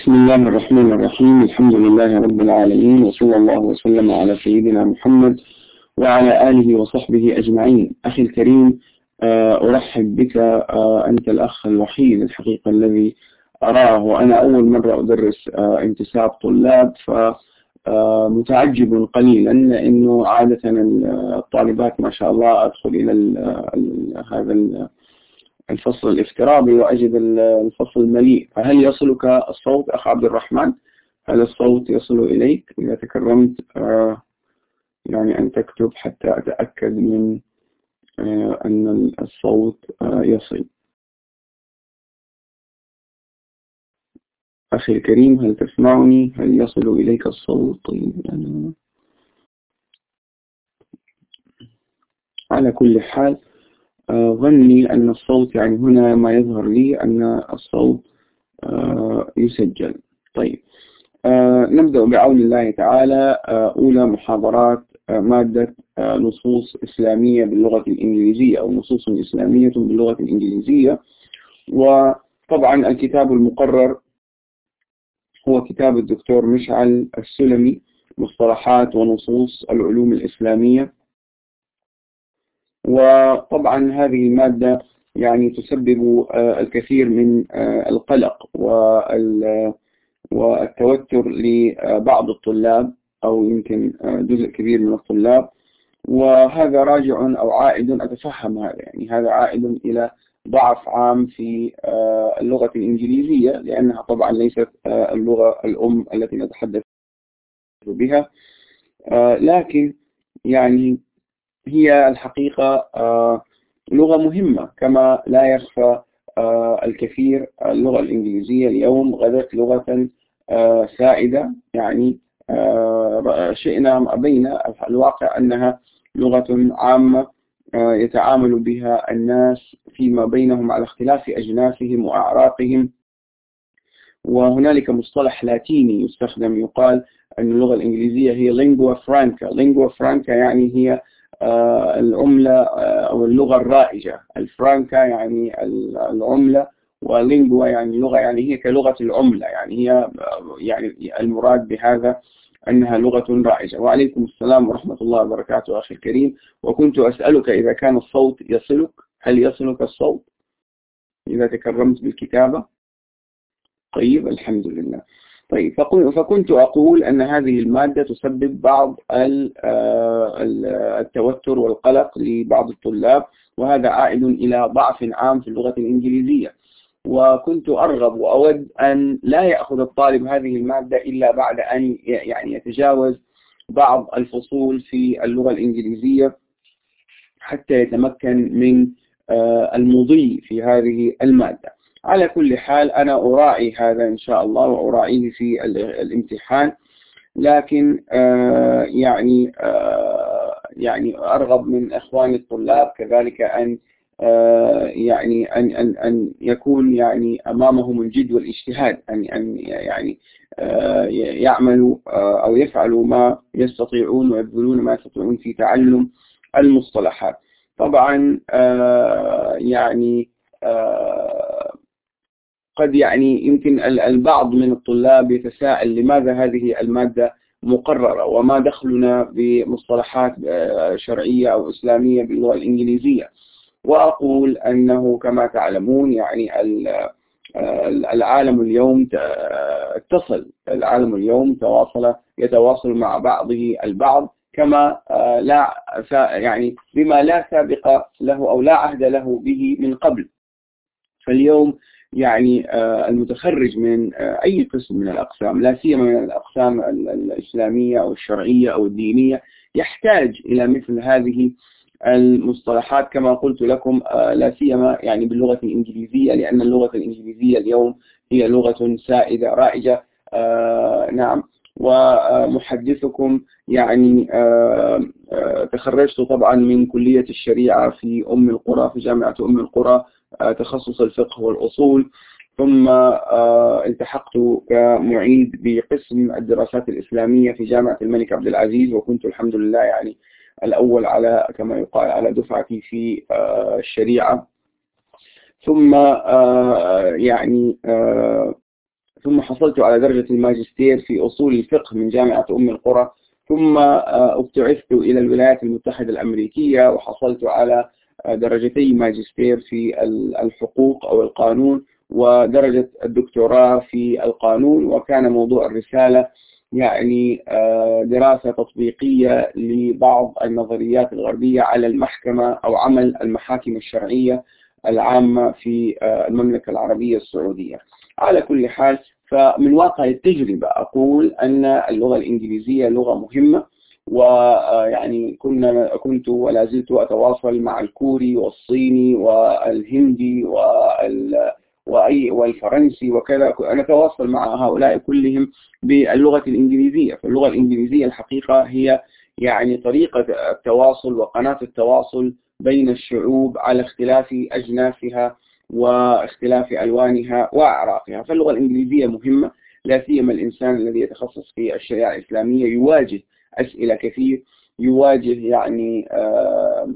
بسم الله الرحمن الرحيم. الحمد لله رب العالمين وصلى الله وسلم على سيدنا محمد وعلى آله وصحبه أجمعين. أخي الكريم آه، أرحب بك آه، أنت الأخ الوحيد الحقيقة الذي أراه. وأنا أول مرة أدرس آه، انتساب طلاب فمتعجب قليلا لأنه عادة الطالبات ما شاء الله أدخل إلى هذا الفصل الافتراضي وأجد الفصل مليء فهل يصلك الصوت أخ عبد الرحمن؟ هل الصوت يصل إليك. إذا تكرمت يعني أن تكتب حتى أتأكد من أن الصوت يصل. أخي الكريم هل تسمعني؟ هل يصل إليك الصوت؟ أنا على كل حال ظني أن الصوت يعني هنا ما يظهر لي أن الصوت يسجل. طيب. نبدأ بعون الله تعالى. أولى محاضرات مادة نصوص إسلامية باللغة الإنجليزية أو نصوص إسلامية باللغة الإنجليزية. وطبعا الكتاب المقرر هو كتاب الدكتور مشعل السلمي مصطلحات ونصوص العلوم الإسلامية. وطبعا هذه المادة يعني تسبب الكثير من القلق والتوتر لبعض الطلاب أو يمكن جزء كبير من الطلاب. وهذا راجع أو عائد أتفهم هذا يعني هذا عائد إلى ضعف عام في اللغة الإنجليزية لأنها طبعا ليست اللغة الأم التي نتحدث بها. لكن يعني هي الحقيقة لغة مهمة كما لا يخفى الكثير اللغة الإنجليزية اليوم غدت لغة سائدة يعني شئنا أبينا الواقع أنها لغة عامة يتعامل بها الناس فيما بينهم على اختلاف أجناسهم وأعراقهم. وهنالك مصطلح لاتيني يستخدم يقال أن اللغة الإنجليزية هي lingua franca. lingua franca يعني هي العملة أو اللغة الرائجة. الفرانكا يعني العملة ولينجوا يعني لغة يعني هي كلغة العملة. يعني هي يعني المراد بهذا أنها لغة رائجة. وعليكم السلام ورحمة الله وبركاته أخي الكريم. وكنت أسألك إذا كان الصوت يصلك هل يصلك الصوت؟ إذا تكرمت بالكتابة. طيب الحمد لله. طيب فكنت أقول أن هذه المادة تسبب بعض التوتر والقلق لبعض الطلاب وهذا عائد إلى ضعف عام في اللغة الإنجليزية. وكنت أرغب وأود أن لا يأخذ الطالب هذه المادة إلا بعد أن يعني يتجاوز بعض الفصول في اللغة الإنجليزية حتى يتمكن من المضي في هذه المادة. على كل حال أنا أراعي هذا إن شاء الله وأراعيه في الامتحان لكن يعني يعني أرغب من إخواني الطلاب كذلك أن يعني أن أن أن يكون يعني أمامهم الجد والاجتهاد أن أن يعني يعملوا أو يفعلوا ما يستطيعون ويبذلون ما يستطيعون في تعلم المصطلحات. طبعا يعني قد يعني يمكن البعض من الطلاب يتساءل لماذا هذه المادة مقررة وما دخلنا بمصطلحات شرعية أو إسلامية باللغة الإنجليزية. وأقول أنه كما تعلمون يعني العالم اليوم اتصل. العالم اليوم تواصل يتواصل مع بعضه البعض كما لا يعني بما لا سابق له أو لا عهد له به من قبل. فاليوم يعني المتخرج من أي قسم من الأقسام لا سيما من الأقسام الإسلامية أو الشرعية أو الدينية يحتاج إلى مثل هذه المصطلحات كما قلت لكم لا سيما يعني باللغة الإنجليزية لأن اللغة الإنجليزية اليوم هي لغة سائدة رائجة نعم. ومحدثكم يعني تخرجت طبعا من كلية الشريعة في أم القرى في جامعة أم القرى تخصص الفقه والأصول ثم التحقت كمعيد بقسم الدراسات الإسلامية في جامعة الملك عبد العزيز وكنت الحمد لله يعني الأول على كما يقال على دفعتي في الشريعة. ثم يعني ثم حصلت على درجة الماجستير في أصول الفقه من جامعة أم القرى. ثم أبتعثت إلى الولايات المتحدة الأمريكية وحصلت على درجتي ماجستير في الحقوق أو القانون ودرجة الدكتوراه في القانون وكان موضوع الرسالة يعني آه، دراسة تطبيقية لبعض النظريات الغربية على المحكمة أو عمل المحاكم الشرعية العامة في آه، المملكة العربية السعودية. على كل حال فمن واقع التجربة أقول أن اللغة الإنجليزية لغة مهمة ويعني كنا كنت ولا زلت أتواصل مع الكوري والصيني والهندي وال وأي والفرنسي وكذا. نتواصل مع هؤلاء كلهم باللغة الإنجليزية. فاللغة الإنجليزية الحقيقة هي يعني طريقة التواصل وقناة التواصل بين الشعوب على اختلاف أجناسها واختلاف ألوانها وأعراقها. فاللغة الإنجليزية مهمة لا سيما الإنسان الذي يتخصص في الشريعة الإسلامية يواجه أسئلة كثير يواجه يعني آه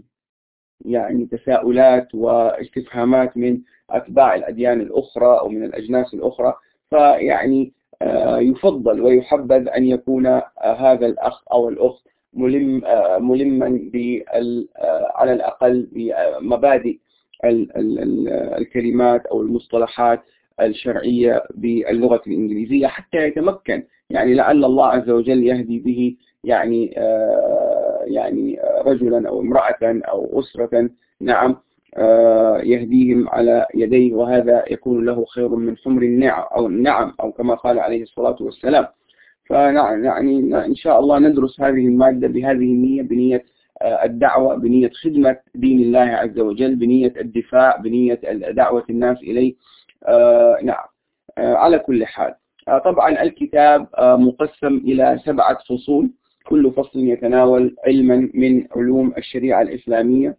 يعني تساؤلات واستفهامات من أتباع الأديان الأخرى أو من الأجناس الأخرى. فيعني آه، يفضل ويحبذ أن يكون آه، هذا الأخ أو الأخت ملم ملما على الأقل بمبادئ الكلمات أو المصطلحات الشرعية باللغة الإنجليزية حتى يتمكن. يعني لعل الله عز وجل يهدي به يعني يعني رجلا أو امرأة أو أسرة نعم آه، يهديهم على يديه وهذا يكون له خير من حمر النعم أو النعم أو كما قال عليه الصلاة والسلام. يعني إن شاء الله ندرس هذه المادة بهذه النية بنية آه، الدعوة بنية خدمة دين الله عز وجل بنية الدفاع بنية دعوة الناس إليه آه، نعم على كل حال. طبعا الكتاب مقسم إلى سبعة فصول. كل فصل يتناول علما من علوم الشريعة الإسلامية.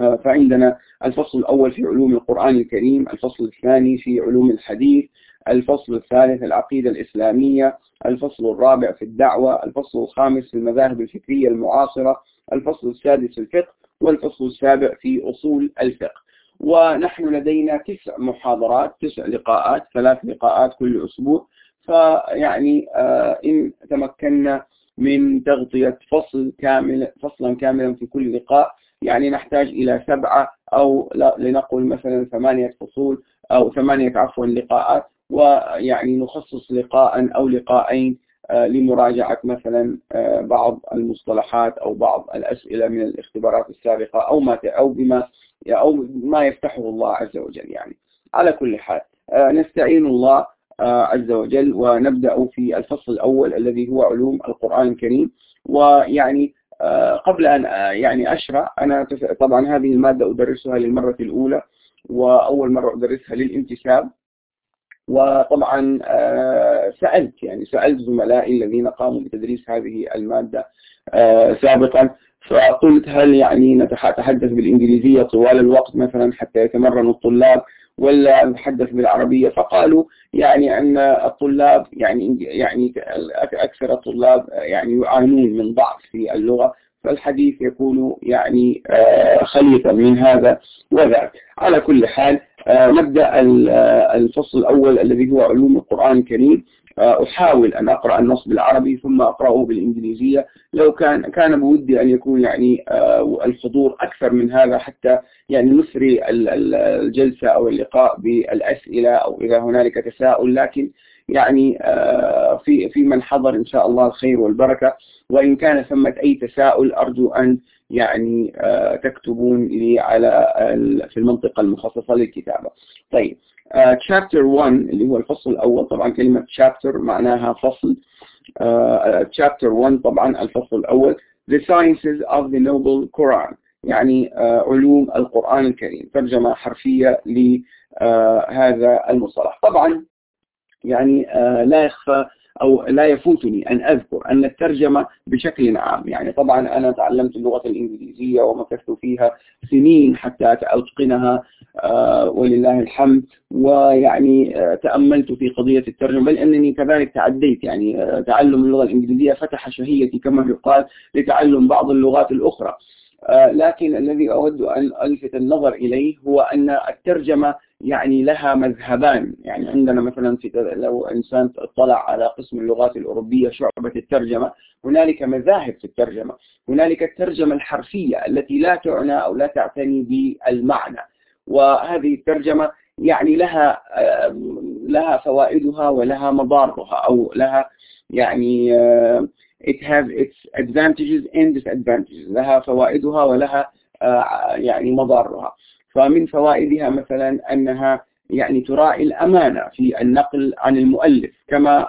آه، فعندنا الفصل الأول في علوم القرآن الكريم الفصل الثاني في علوم الحديث الفصل الثالث العقيدة الإسلامية الفصل الرابع في الدعوة الفصل الخامس في المذاهب الفكرية المعاصرة الفصل السادس في الفقه والفصل السابع في أصول الفقه. ونحن لدينا تسع محاضرات تسع لقاءات ثلاث لقاءات كل أسبوع. فيعني آه، إن تمكنا من تغطية فصل كامل فصلا كاملا في كل لقاء. يعني نحتاج إلى سبعة أو لنقل مثلا ثمانية فصول أو ثمانية عفوا لقاءات. ويعني نخصص لقاء أو لقاءين آه، لمراجعة مثلا آه، بعض المصطلحات أو بعض الأسئلة من الاختبارات السابقة أو ما أو بما أو ما يفتحه الله عز وجل يعني. على كل حال آه، نستعين الله عز وجل ونبدأ في الفصل الأول الذي هو علوم القرآن الكريم. ويعني آه، قبل أن آه، يعني أشرع أنا طبعا هذه المادة أدرسها للمرة الأولى وأول مرة أدرسها للانتساب. وطبعا آه، سألت يعني سألت زملائي الذين قاموا بتدريس هذه المادة سابقا. فقلت هل يعني نتحدث بالإنجليزية طوال الوقت مثلا حتى يتمرن الطلاب؟ ولا نتحدث بالعربية. فقالوا يعني أن الطلاب يعني يعني أكثر الطلاب يعني يعانون من ضعف في اللغة فالحديث يكون يعني آه، خليطا من هذا وذاك. على كل حال آه، نبدأ الفصل الأول الذي هو علوم القرآن الكريم. آه، أحاول أن أقرأ النص بالعربي ثم أقرأه بالإنجليزية لو كان كان بودي أن يكون يعني آه، الحضور أكثر من هذا حتى يعني نثري الجلسة أو اللقاء بالأسئلة أو إذا هنالك تساؤل لكن يعني آه، في في من حضر إن شاء الله الخير والبركة. وإن كان ثمة أي تساؤل أرجو أن يعني تكتبون لي على في المنطقة المخصصة للكتابة. طيب chapter 1 اللي هو الفصل الأول طبعا كلمة chapter معناها فصل. uh, chapter 1 طبعا الفصل الأول. The Sciences of the Noble Quran يعني uh, علوم القرآن الكريم. ترجمة حرفية لهذا المصطلح. طبعا يعني uh, لا يخفى أو لا يفوتني أن أذكر أن الترجمة بشكل عام. يعني طبعا أنا تعلمت اللغة الإنجليزية ومكثت فيها سنين حتى أتقنها آه، ولله الحمد. ويعني آه، تأملت في قضية الترجمة بل أنني كذلك تعديت يعني آه، تعلم اللغة الإنجليزية فتح شهيتي كما يقال لتعلم بعض اللغات الأخرى. لكن الذي أود أن ألفت النظر إليه هو أن الترجمة يعني لها مذهبان. يعني عندنا مثلا في لو إنسان اطلع على قسم اللغات الأوروبية شعبة الترجمة هنالك مذاهب في الترجمة. هنالك الترجمة الحرفية التي لا تعنى أو لا تعتني بالمعنى. وهذه الترجمة يعني لها لها فوائدها ولها مضارها أو لها يعني it has its advantages and disadvantages. لها فوائدها ولها يعني مضارها فمن فوائدها مثلا أنها يعني تراعي الأمانة في النقل عن المؤلف كما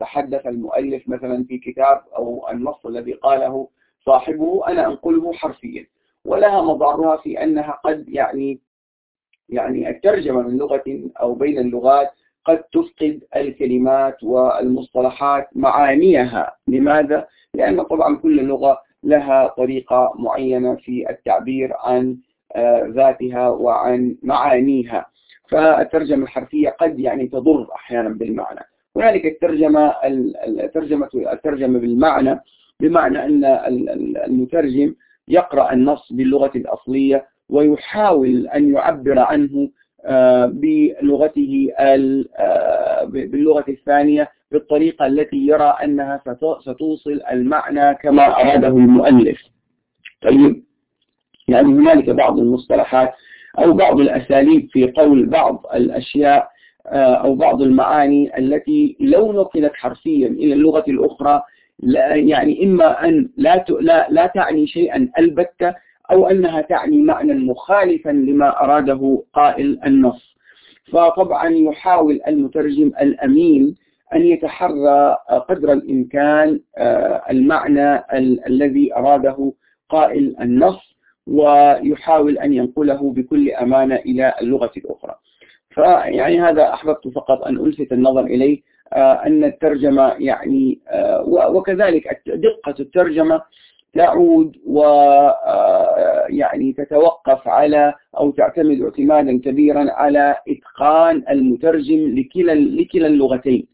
تحدث المؤلف مثلا في كتاب أو النص الذي قاله صاحبه أنا أنقله حرفيا. ولها مضارها في أنها قد يعني يعني الترجمة من لغة أو بين اللغات قد تفقد الكلمات والمصطلحات معانيها. لماذا؟ لأن طبعا كل لغة لها طريقة معينة في التعبير عن آه، ذاتها وعن معانيها. فالترجمة الحرفية قد يعني تضر أحيانا بالمعنى. هنالك الترجمة الترجمة الترجمة بالمعنى بمعنى أن المترجم يقرأ النص باللغة الأصلية ويحاول أن يعبر عنه آه، بلغته آه، باللغة الثانية بالطريقة التي يرى أنها ستوصل المعنى كما أراده المؤلف. طيب يعني هنالك بعض المصطلحات أو بعض الأساليب في قول بعض الأشياء آه، أو بعض المعاني التي لو نقلت حرفيا إلى اللغة الأخرى لا يعني إما أن لا لا, لا تعني شيئا البتة أو أنها تعني معنى مخالفا لما أراده قائل النص. فطبعا يحاول المترجم الأمين أن يتحرى قدر الإمكان آه، المعنى الذي أراده قائل النص ويحاول أن ينقله بكل أمانة إلى اللغة الأخرى. فيعني هذا أحببت فقط أن ألفت النظر إليه آه، أن الترجمة يعني آه، وكذلك دقة الترجمة تعود ويعني آه، تتوقف على أو تعتمد اعتمادا كبيرا على إتقان المترجم لكلا لكلا اللغتين.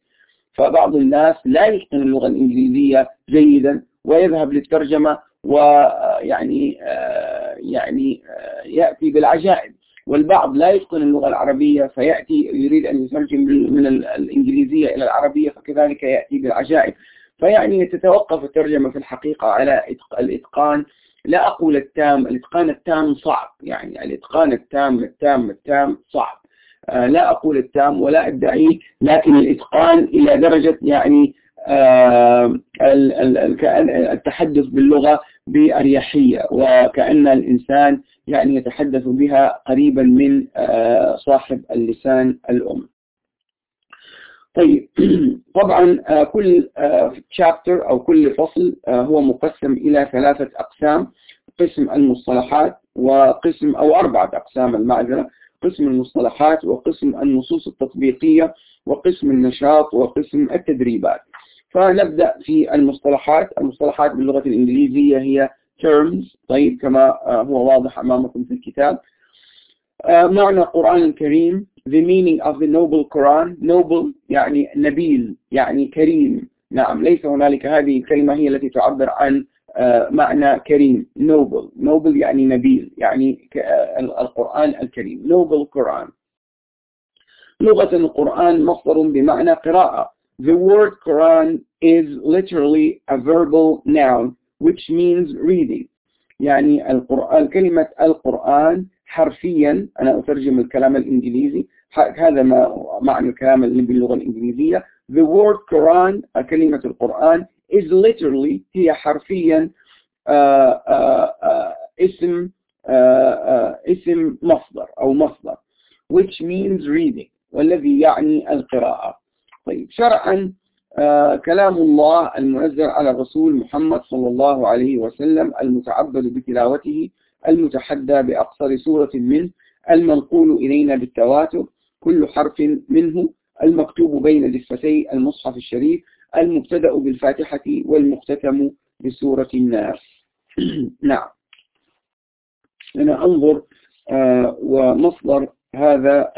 فبعض الناس لا يتقن اللغة الإنجليزية جيدا ويذهب للترجمة ويعني آه، يعني آه، يأتي بالعجائب. والبعض لا يتقن اللغة العربية فيأتي يريد أن يترجم من الإنجليزية إلى العربية فكذلك يأتي بالعجائب. فيعني تتوقف الترجمة في الحقيقة على الإتقان لا أقول التام الإتقان التام صعب يعني الإتقان التام التام التام صعب. آه، لا أقول التام ولا أدعيه لكن الإتقان إلى درجة يعني آه، التحدث باللغة بأريحية وكأن الإنسان يعني يتحدث بها قريبا من آه، صاحب اللسان الأم. طيب. طبعا آه، كل شابتر آه، أو كل فصل آه، هو مقسم إلى ثلاثة أقسام قسم المصطلحات وقسم أو أربعة أقسام المعذرة قسم المصطلحات وقسم النصوص التطبيقية وقسم النشاط وقسم التدريبات. فنبدأ في المصطلحات. المصطلحات باللغة الإنجليزية هي terms طيب كما هو واضح أمامكم في الكتاب. معنى القرآن الكريم the meaning of the noble Quran noble يعني نبيل يعني كريم. نعم ليس هنالك هذه الكلمة هي التي تعبر عن آه، معنى كريم noble. Noble يعني نبيل يعني آه، القرآن الكريم noble Quran. لغة القرآن مصدر بمعنى قراءة. The word Quran is literally a verbal noun which means reading. يعني القرآن كلمة القرآن حرفيا أنا أترجم الكلام الإنجليزي هذا ما معنى الكلام اللي باللغة الإنجليزية. The word Quran كلمة القرآن is literally هي حرفيا uh, uh, uh, اسم اسم مصدر أو مصدر which means reading والذي يعني القراءة. طيب شرعا كلام الله المنزل على الرسول محمد صلى الله عليه وسلم المتعبد بتلاوته. المتحدى بأقصر سورة منه المنقول إلينا بالتواتر كل حرف منه المكتوب بين دفتي المصحف الشريف المبتدأ بالفاتحة والمختتم بسورة الناس. نعم. أنا أنظر آه ومصدر هذا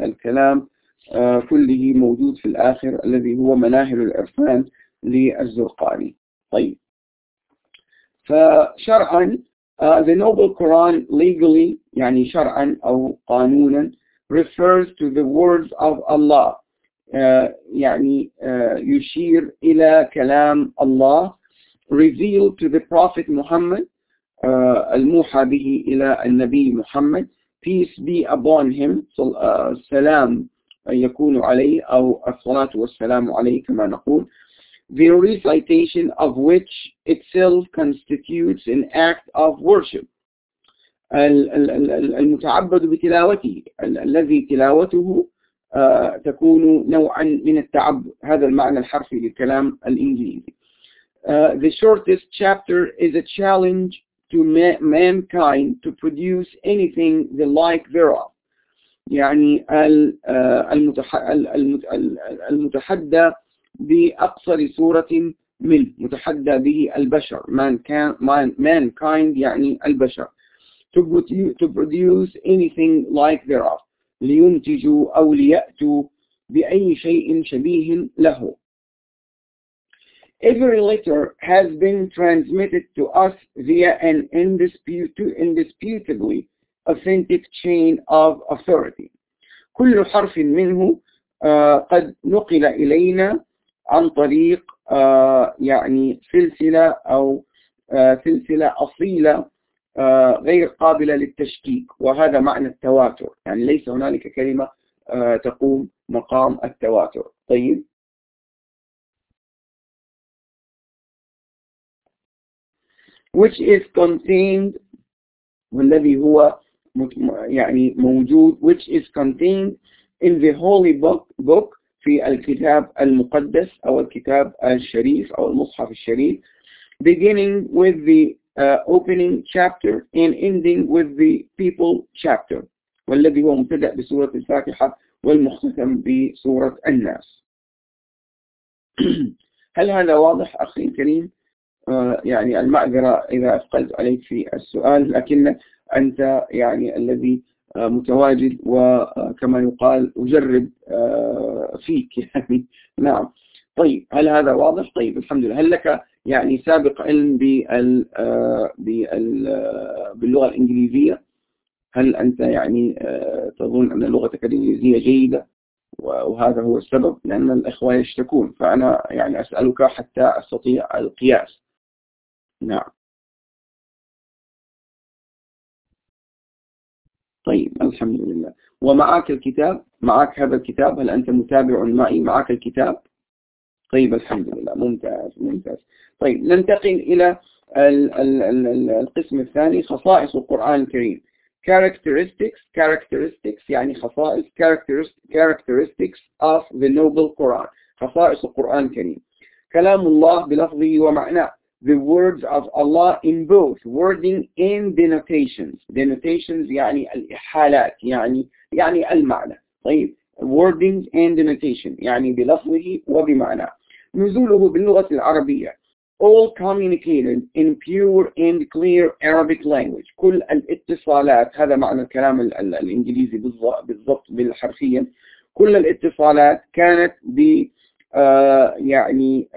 الكلام آه كله موجود في الآخر الذي هو مناهل العرفان للزرقاني. طيب. فشرعا uh, the Noble Quran legally يعني شرعا أو قانونا refers to the words of Allah. Uh, يعني uh, يشير إلى كلام الله revealed to the Prophet Muhammad uh, الموحى به إلى النبي محمد peace be upon him سلام يكون عليه أو الصلاة والسلام عليه كما نقول the recitation of which itself constitutes an act of worship المتعبد بتلاوته الذي تلاوته تكون نوعا من التعبد هذا المعنى الحرفي للكلام الإنجليزي Uh, the shortest chapter is a challenge to ma mankind to produce anything the like thereof يعني المتحدى بأقصر صورة منه متحدى به البشر mankind يعني البشر to produce anything like thereof لينتجوا أو ليأتوا بأي شيء شبيه له Every letter has been transmitted to us via an indisputably authentic chain of authority. كل حرف منه قد نقل إلينا عن طريق يعني سلسلة أو سلسلة أصيلة غير قابلة للتشكيك وهذا معنى التواتر. يعني ليس هنالك كلمة تقوم مقام التواتر. طيب. Which is contained والذي هو يعني موجود which is contained in the holy book, book في الكتاب المقدس أو الكتاب الشريف أو المصحف الشريف. Beginning with the uh, opening chapter and ending with the people chapter. والذي هو مبتدأ بسورة الفاتحة والمختتم بسورة الناس. هل هذا واضح أخي الكريم؟ آه يعني المعذرة إذا أثقلت عليك في السؤال لكن أنت يعني الذي متواجد وكما يقال أجرب آه فيك يعني. نعم. طيب هل هذا واضح؟ طيب الحمد لله. هل لك يعني سابق علم بال بال باللغة الإنجليزية؟ هل أنت يعني تظن أن لغتك الإنجليزية جيدة؟ وهذا هو السبب لأن الإخوة يشتكون فأنا يعني أسألك حتى أستطيع القياس. نعم. الحمد لله. ومعك الكتاب معك هذا الكتاب هل أنت متابع معي؟ معك الكتاب؟ طيب الحمد لله. ممتاز ممتاز. طيب ننتقل إلى القسم الثاني خصائص القرآن الكريم. Characteristics characteristics يعني خصائص characteristics of the noble Quran. خصائص القرآن الكريم. كلام الله بلفظه ومعناه. The words of Allah in both wording and denotations. Denotations يعني الإحالات يعني يعني المعنى. طيب wording and denotation يعني بلفظه وبمعناه. نزوله باللغة العربية. All communicated in pure and clear Arabic language. كل الاتصالات هذا معنى الكلام الإنجليزي بالضبط بالحرفيا كل الاتصالات كانت ب يعني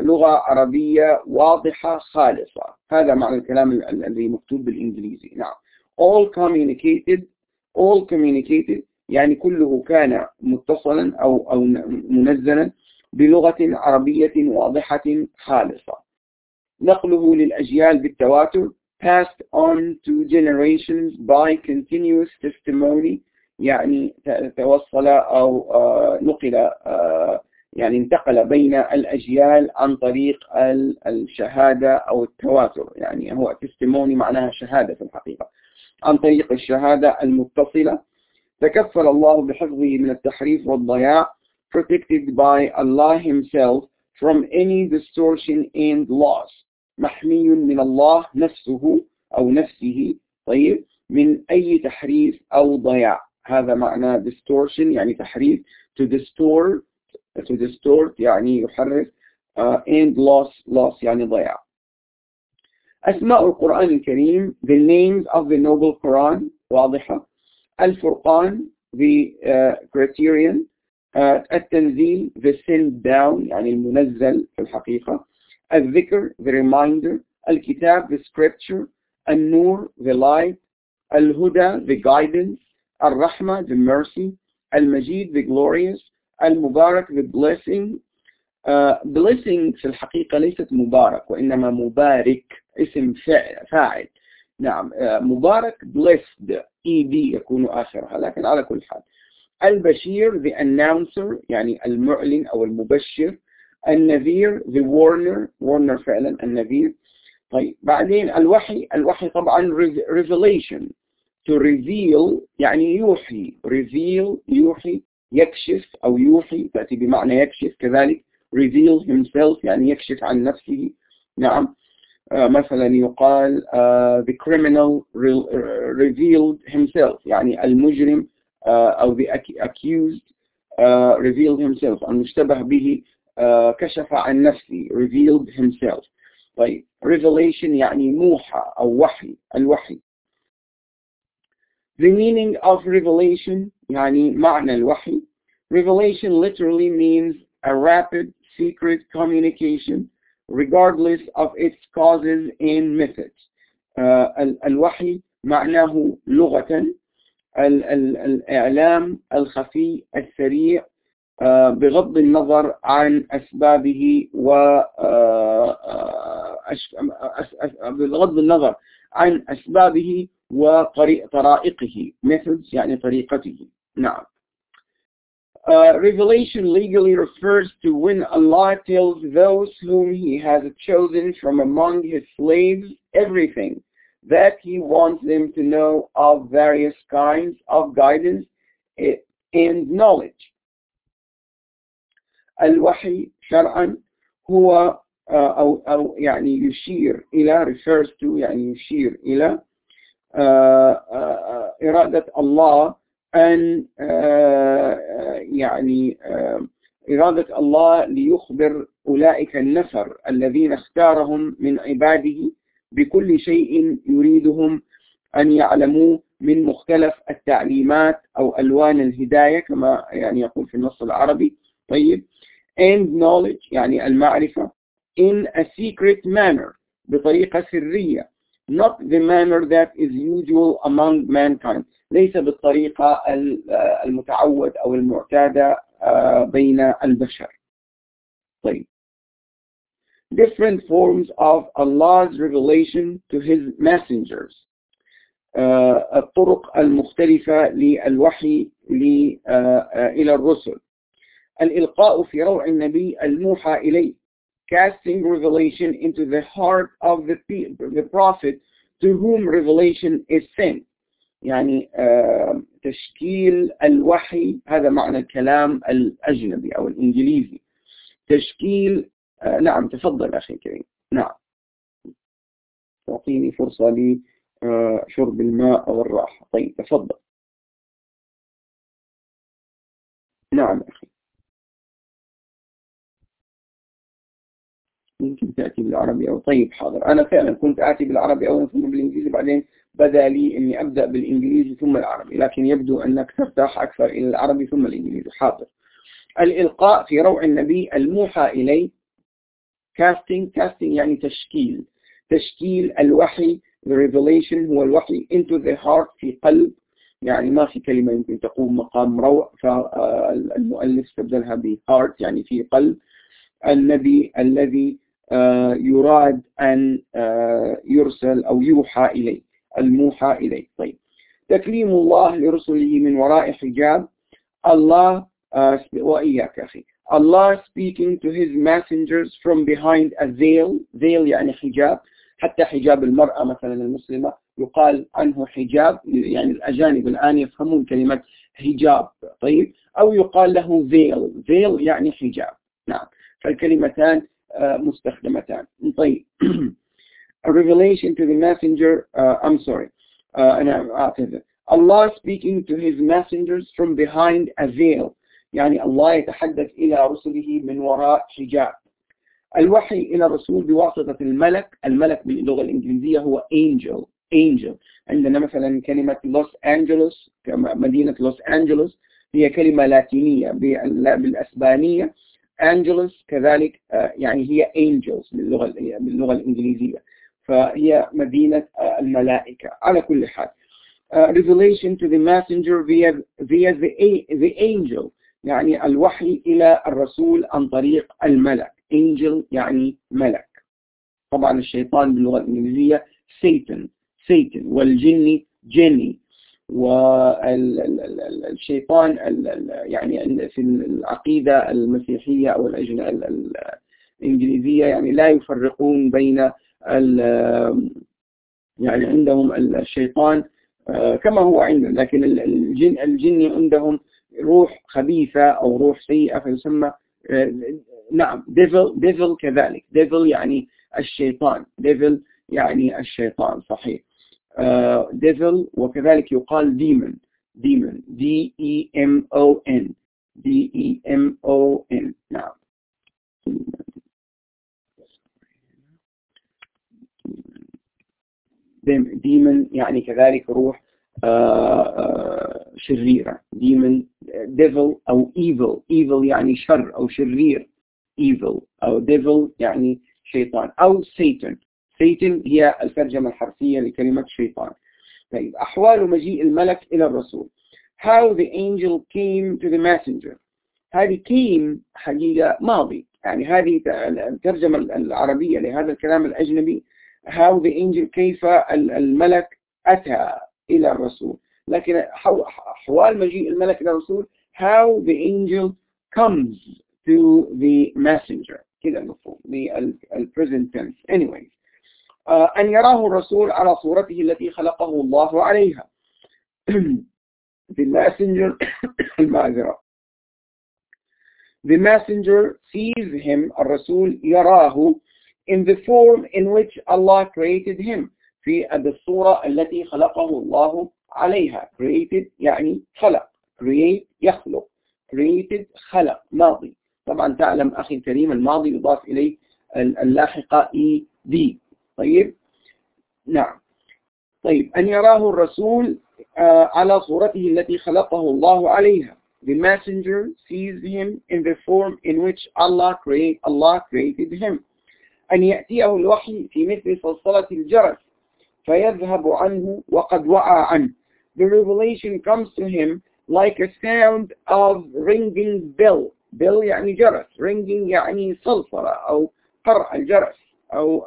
لغة عربية واضحة خالصة. هذا معنى الكلام الذي مكتوب بالإنجليزي. نعم. All communicated all communicated يعني كله كان متصلا أو أو منزلا بلغة عربية واضحة خالصة. نقله للأجيال بالتواتر passed on to generations by continuous testimony يعني توصل أو نقل يعني انتقل بين الأجيال عن طريق الشهادة أو التواتر. يعني هو تستموني معناها شهادة في الحقيقة. عن طريق الشهادة المتصلة تكفل الله بحفظه من التحريف والضياع protected by Allah himself from any distortion and loss محمي من الله نفسه أو نفسه طيب من أي تحريف أو ضياع. هذا معنى distortion يعني تحريف to distort to distort يعني يحرف uh, and loss loss يعني ضياع أسماء القرآن الكريم the names of the noble Quran واضحة الفرقان the uh, criterion uh, التنزيل the sent down يعني المنزل في الحقيقة الذكر the reminder الكتاب the scripture النور the light الهدى the guidance الرحمة the mercy المجيد the glorious المبارك the blessing. uh, blessing في الحقيقة ليست مبارك وإنما مبارك اسم فاعل نعم uh, مبارك blessed ed يكون آخرها لكن على كل حال. البشير the announcer يعني المعلن أو المبشر. النذير the warner warner فعلا النذير. طيب بعدين الوحي الوحي طبعا revelation. To reveal يعني يوحي reveal يوحي يكشف أو يوحي تأتي بمعنى يكشف كذلك reveal himself يعني يكشف عن نفسه. نعم. uh, مثلا يقال uh, the criminal revealed himself يعني المجرم uh, أو the accused uh, revealed himself المشتبه به كشف عن نفسه revealed himself. طيب revelation يعني موحى أو وحي الوحي. The meaning of revelation يعني معنى الوحي Revelation literally means a rapid secret communication regardless of its causes and methods. Uh, الوحي معناه لغة الإعلام الخفي السريع uh, بغض النظر عن أسبابه و uh, بغض النظر عن أسبابه وطرائقه methods يعني طريقته نعم Uh, revelation legally refers to when Allah tells those whom He has chosen from among His slaves everything that He wants them to know of various kinds of guidance and knowledge. الوحي شرعا هو أو أو يعني يشير إلى refers to يعني يشير إلى إرادة الله أن يعني إرادة الله ليخبر أولئك النفر الذين اختارهم من عباده بكل شيء يريدهم أن يعلموه من مختلف التعليمات أو ألوان الهداية كما يعني يقول في النص العربي. طيب and knowledge يعني المعرفة in a secret manner بطريقة سرية. Not the manner that is usual among mankind. ليس بالطريقة المتعود أو المعتادة بين البشر. طيب. Different forms of Allah's revelation to his messengers. الطرق المختلفة للوحي إلى الرسل. الإلقاء في روع النبي الموحى إليه. Casting revelation into the heart of the, the prophet to whom revelation is sent. يعني تشكيل الوحي هذا معنى الكلام الأجنبي أو الإنجليزي. تشكيل نعم تفضل أخي الكريم. نعم. تعطيني فرصة لشرب الماء والراحة. طيب تفضل. نعم. يمكن تأتي بالعربي أو طيب حاضر. أنا فعلا كنت آتي بالعربي أولا ثم بالإنجليزي بعدين بدا لي أني أبدأ بالإنجليزي ثم العربي. لكن يبدو أنك ترتاح أكثر إلى العربي ثم الإنجليزي. حاضر. الإلقاء في روع النبي الموحى إليه. Casting casting يعني تشكيل. تشكيل الوحي the revelation هو الوحي into the heart في قلب. يعني ما في كلمة يمكن تقوم مقام روع فالمؤلف استبدلها ب heart يعني في قلب. النبي الذي يراد أن يرسل أو يوحى إليه الموحى إليه. طيب. تكليم الله لرسله من وراء حجاب. الله وإياك أخي. Allah speaking to his messengers from behind a veil. Veil يعني حجاب. حتى حجاب المرأة مثلا المسلمة. يقال عنه حجاب. يعني الأجانب الآن يفهمون كلمة حجاب. طيب. أو يقال له veil. Veil يعني حجاب. نعم. فالكلمتان مستخدمتان. طيب. A revelation to the messenger uh, I'm sorry. uh, أنا Allah speaking to his messengers from behind a veil. يعني الله يتحدث إلى رسله من وراء حجاب. الوحي إلى الرسول بواسطة الملك. الملك باللغة الإنجليزية هو angel. Angel. عندنا مثلا كلمة لوس أنجلوس مدينة لوس أنجلوس هي كلمة لاتينية بالأسبانية. أنجلوس كذلك يعني هي angels باللغة باللغة الإنجليزية. فهي مدينة الملائكة على كل حال. uh, revelation to the messenger via, via the, the angel يعني الوحي إلى الرسول عن طريق الملك. Angel يعني ملك. طبعا الشيطان باللغة الإنجليزية Satan. Satan. والجن جني. والشيطان يعني في العقيدة المسيحية أو الإنجليزية يعني لا يفرقون بين يعني عندهم الشيطان آه، كما هو عندنا لكن الجن الجن عندهم روح خبيثة أو روح سيئة فيسمى آه، نعم devil devil كذلك devil يعني الشيطان devil يعني الشيطان صحيح. Uh, devil وكذلك يقال demon demon D E M O N D E M O N نعم demon يعني كذلك روح uh, uh, شريرة demon devil أو evil evil يعني شر أو شرير evil أو devil يعني شيطان أو Satan سيتن هي الترجمة الحرفية لكلمة شيطان طيب أحوال مجيء الملك إلى الرسول. How the angel came to the messenger. هذه came حقيقة ماضي. يعني هذه الترجمة العربية لهذا الكلام الأجنبي. How the angel كيف الملك أتى إلى الرسول. لكن أحوال مجيء الملك إلى الرسول how the angel comes to the messenger. كده المفروض the present tense. Anyways أن يراه الرسول على صورته التي خلقه الله عليها. The messenger المعذرة. The messenger sees him الرسول يراه in the form in which Allah created him في الصورة التي خلقه الله عليها. Created يعني خلق. Create يخلق. Created خلق. ماضي. طبعا تعلم أخي الكريم الماضي يضاف إليه اللاحقة ED طيب؟ نعم. طيب أن يراه الرسول آه، على صورته التي خلقه الله عليها. The messenger sees him in the form in which Allah, create, Allah created him. أن يأتيه الوحي في مثل صلصلة الجرس فيذهب عنه وقد وعى عنه. The revelation comes to him like a sound of ringing bell. Bell يعني جرس ringing يعني صلصلة أو قرع الجرس. أو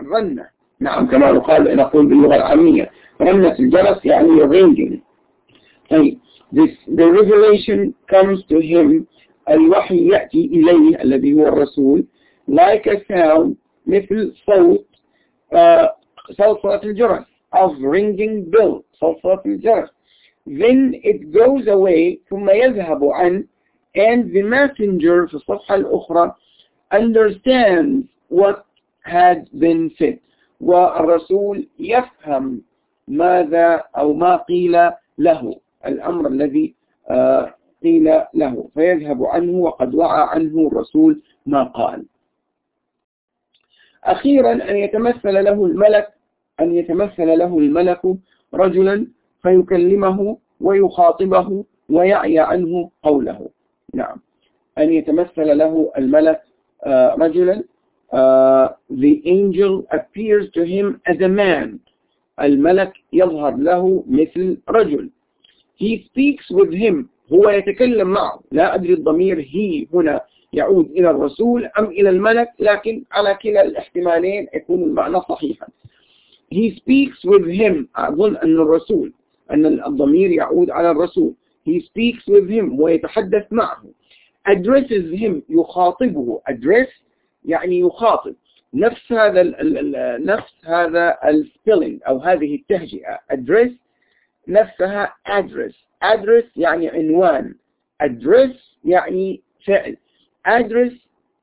الرنة. نعم كما يقال نقول باللغة العامية رنة الجرس يعني ringing طيب the revelation comes to him. الوحي يأتي إليه الذي هو الرسول. Like a sound مثل صوت uh, صلصلة الجرس. Of ringing bell صلصلة الجرس. Then it goes away ثم يذهب عن and the messenger في الصفحة الأخرى understands what had been said والرسول يفهم ماذا أو ما قيل له. الأمر الذي آه، قيل له. فيذهب عنه وقد وعى عنه الرسول ما قال. أخيرا أن يتمثل له الملك أن يتمثل له الملك رجلا فيكلمه ويخاطبه ويعي عنه قوله. نعم. أن يتمثل له الملك آه، رجلا uh, the angel appears to him as a man. الملك يظهر له مثل رجل he speaks with him. هو يتكلم معه لا أدري الضمير هي هنا يعود إلى الرسول أم إلى الملك لكن على كلا الاحتمالين يكون المعنى صحيحا he speaks with him أظن أن الرسول أن الضمير يعود على الرسول he speaks with him. ويتحدث معه addresses him يخاطبه address يعني يخاطب. نفس هذا نفس هذا السبيلنج أو هذه التهجئة. Address نفسها address. Address يعني عنوان. Address يعني فعل. Address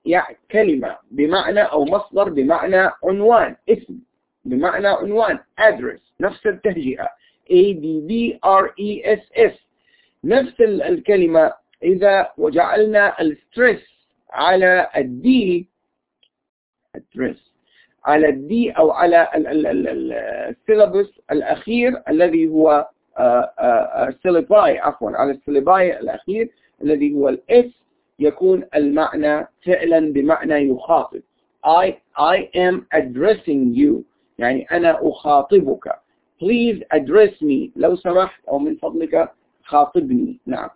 يعني كلمة بمعنى أو مصدر بمعنى عنوان. اسم بمعنى عنوان. Address نفس التهجئة. A D D R E S S. نفس الكلمة. إذا وجعلنا ال stress على ال D address. على ال D أو على ال syllables الأخير الذي هو ال syllable عفوا على ال syllable الأخير الذي هو ال S يكون المعنى فعلا بمعنى يخاطب. I, I am addressing you. يعني أنا أخاطبك. Please address me. لو سمحت أو من فضلك خاطبني. نعم.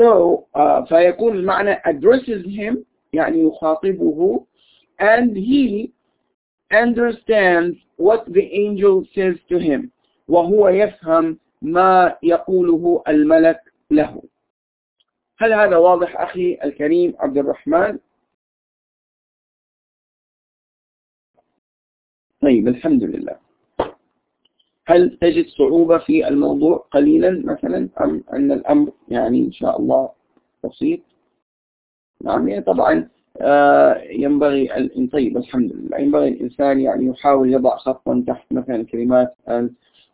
So uh, فيكون المعنى addresses him يعني يخاطبه and he understands what the angel says to him. وهو يفهم ما يقوله الملك له. هل هذا واضح أخي الكريم عبد الرحمن؟ طيب الحمد لله. هل تجد صعوبة في الموضوع قليلا مثلا أم أن الأمر يعني إن شاء الله بسيط؟ نعم يعني طبعا آه، ينبغي طيب الحمد لله. ينبغي الإنسان يعني يحاول يضع خطا تحت مثلا الكلمات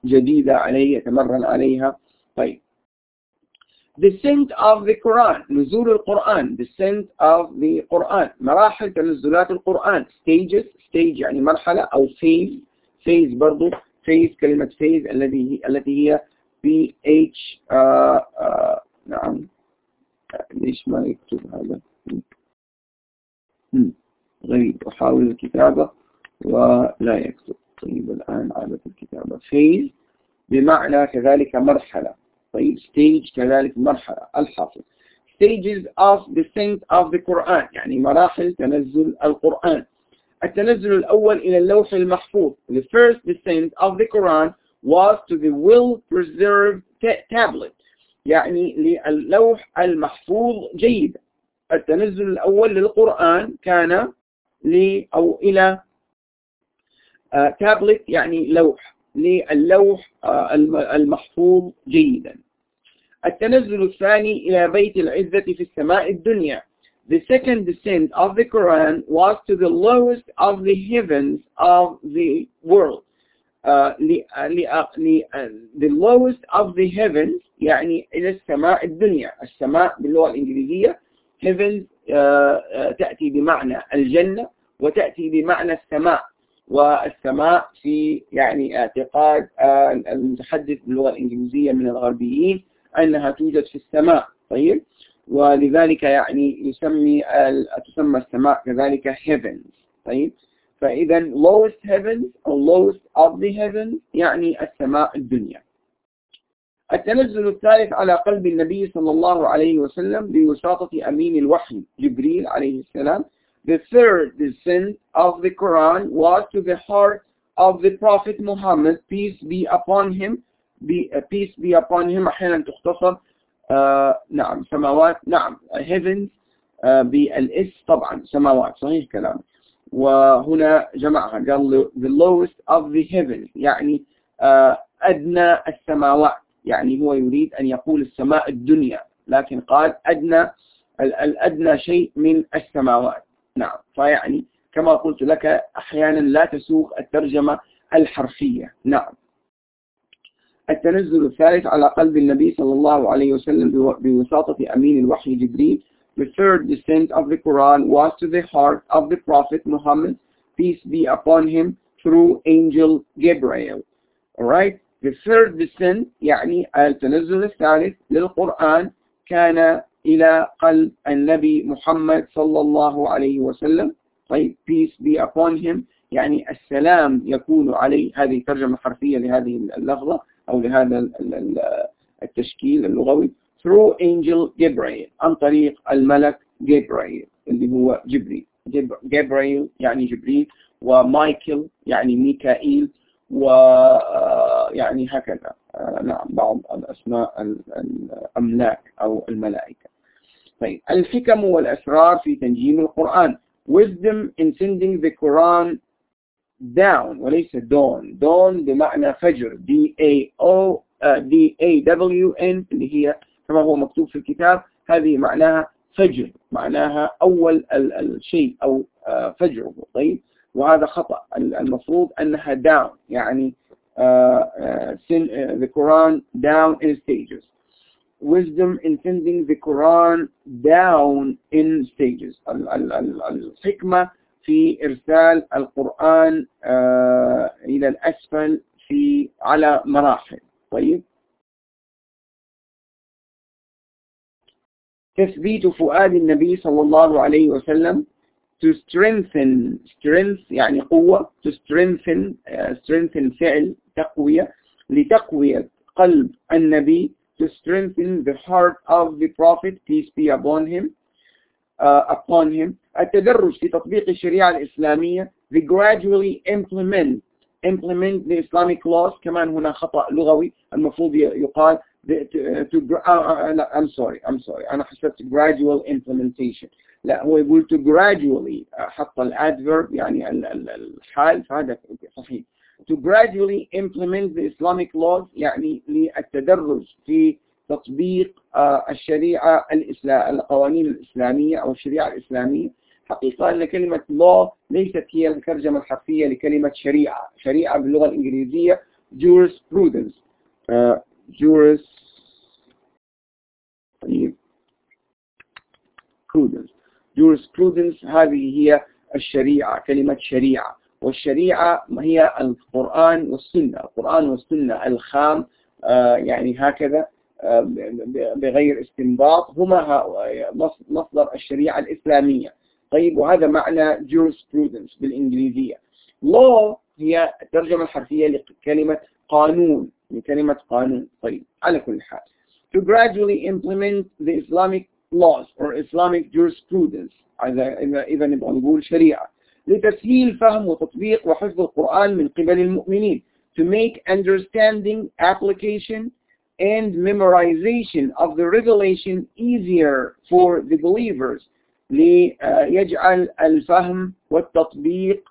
الجديدة عليه يتمرن عليها. طيب. Descent of the Quran نزول القرآن. Descent of the Quran. مراحل تنزلات القرآن. Stages stage يعني مرحلة أو phase phase برضو. Phase كلمة phase الذي التي هي P H آه آه نعم. ليش ما يكتب هذا؟ غريب أحاول الكتابة ولا يكتب. طيب الآن عادة الكتابة. phase بمعنى كذلك مرحلة. طيب stage كذلك مرحلة. الحافظ stages of descent of the Quran. يعني مراحل تنزل القرآن. التنزل الأول إلى اللوح المحفوظ. The first descent of the Quran was to the well preserved tablet. يعني للوح المحفوظ جيدا. التنزل الأول للقرآن كان ل أو إلى تابلت uh, يعني لوح للوح uh, المحفوظ جيدا. التنزل الثاني إلى بيت العزة في السماء الدنيا. The second descent of the Quran was to the lowest of the heavens of the world. Uh, the lowest of the heavens يعني إلى السماء الدنيا. السماء باللغة الإنجليزية heavens uh, تأتي بمعنى الجنة وتأتي بمعنى السماء. والسماء في يعني اعتقاد المتحدث باللغة الإنجليزية من الغربيين أنها توجد في السماء. طيب؟ ولذلك يعني يسمي تسمى السماء كذلك heavens. طيب؟ فإذا lowest heavens أو lowest of the heavens يعني السماء الدنيا. التنزل الثالث على قلب النبي صلى الله عليه وسلم بوساطة أمين الوحي جبريل عليه السلام. The third descent of the Quran was to the heart of the Prophet Muhammad, peace be upon him, be, uh, peace be upon him. أحيانا تختصر. آه نعم سماوات. نعم heavens. آه بالاس طبعا سماوات. صحيح كلام وهنا جمعها قال the lowest of the heavens يعني آه أدنى السماوات. يعني هو يريد أن يقول السماء الدنيا لكن قال أدنى الأدنى شيء من السماوات نعم فيعني كما قلت لك أحيانا لا تسوق الترجمة الحرفية نعم التنزل الثالث على قلب النبي صلى الله عليه وسلم بوساطة أمين الوحي جبريل The third descent of the Quran was to the heart of the Prophet Muhammad, peace be upon him, through angel Gabriel. Alright? The third descent يعني التنزل الثالث للقرآن كان إلى قلب النبي محمد صلى الله عليه وسلم. طيب peace be upon him. يعني السلام يكون عليه. هذه ترجمة حرفية لهذه اللفظة أو لهذا التشكيل اللغوي. Through angel Gabriel عن طريق الملك Gabriel اللي هو جبريل. جبريل يعني جبريل ومايكل يعني ميكائيل. ويعني هكذا. نعم بعض الأسماء الأملاك أو الملائكة. طيب الحكم والأسرار في تنجيم القرآن. Wisdom in sending the Quran down وليس dawn. Dawn بمعنى فجر. D A O D A W N اللي هي كما هو مكتوب في الكتاب. هذه معناها فجر معناها أول الشيء أو فجره. طيب وهذا خطأ. المفروض أنها down يعني the Quran down in stages. Wisdom in sending the Quran down in stages. الحكمة في إرسال القرآن إلى الأسفل في على مراحل. طيب. تثبيت فؤاد النبي صلى الله عليه وسلم to strengthen strength يعني قوة to strengthen uh, strengthen فعل تقوية لتقوية قلب النبي to strengthen the heart of the prophet peace be upon him uh, upon him التدرج في تطبيق الشريعة الإسلامية they gradually implement implement the Islamic laws كمان هنا خطأ لغوي المفروض يقال to, to uh, لا I'm sorry I'm sorry أنا حسبت gradual implementation لا هو يقول to gradually حط الادفيرب يعني الحال فهذا صحيح. to gradually implement the Islamic laws يعني للتدرج في تطبيق الشريعة الإسلام القوانين الإسلامية أو الشريعة الإسلامية. حقيقة أن كلمة law ليست هي الترجمة الحرفية لكلمة شريعة. شريعة باللغة الإنجليزية jurisprudence. uh, juris jurisprudence jurisprudence هذه هي الشريعة كلمة شريعة. والشريعة هي القرآن والسنة القرآن والسنة الخام آه يعني هكذا آه بغير استنباط هما مصدر الشريعة الإسلامية. طيب وهذا معنى jurisprudence بالإنجليزية. Law هي الترجمة الحرفية لكلمة قانون لكلمة قانون. طيب على كل حال. To gradually implement the Islamic laws or Islamic jurisprudence إذا إذا نبغى نقول شريعة لتسهيل فهم وتطبيق وحفظ القرآن من قبل المؤمنين to make understanding, application, and memorization of the revelation easier for the believers ليجعل الفهم والتطبيق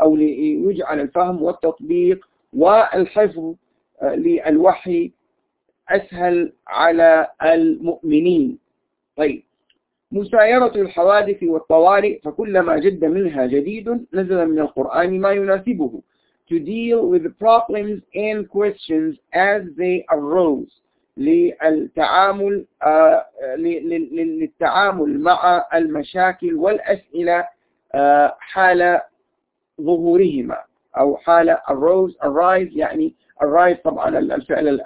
أو ليجعل الفهم والتطبيق والحفظ للوحي أسهل على المؤمنين. طيب. مسايرة الحوادث والطوارئ فكلما جد منها جديد نزل من القرآن ما يناسبه. To deal with the problems and questions as they arose. للتعامل للتعامل مع المشاكل والأسئلة حال ظهورهما. أو حال arose arise يعني arise طبعا الفعل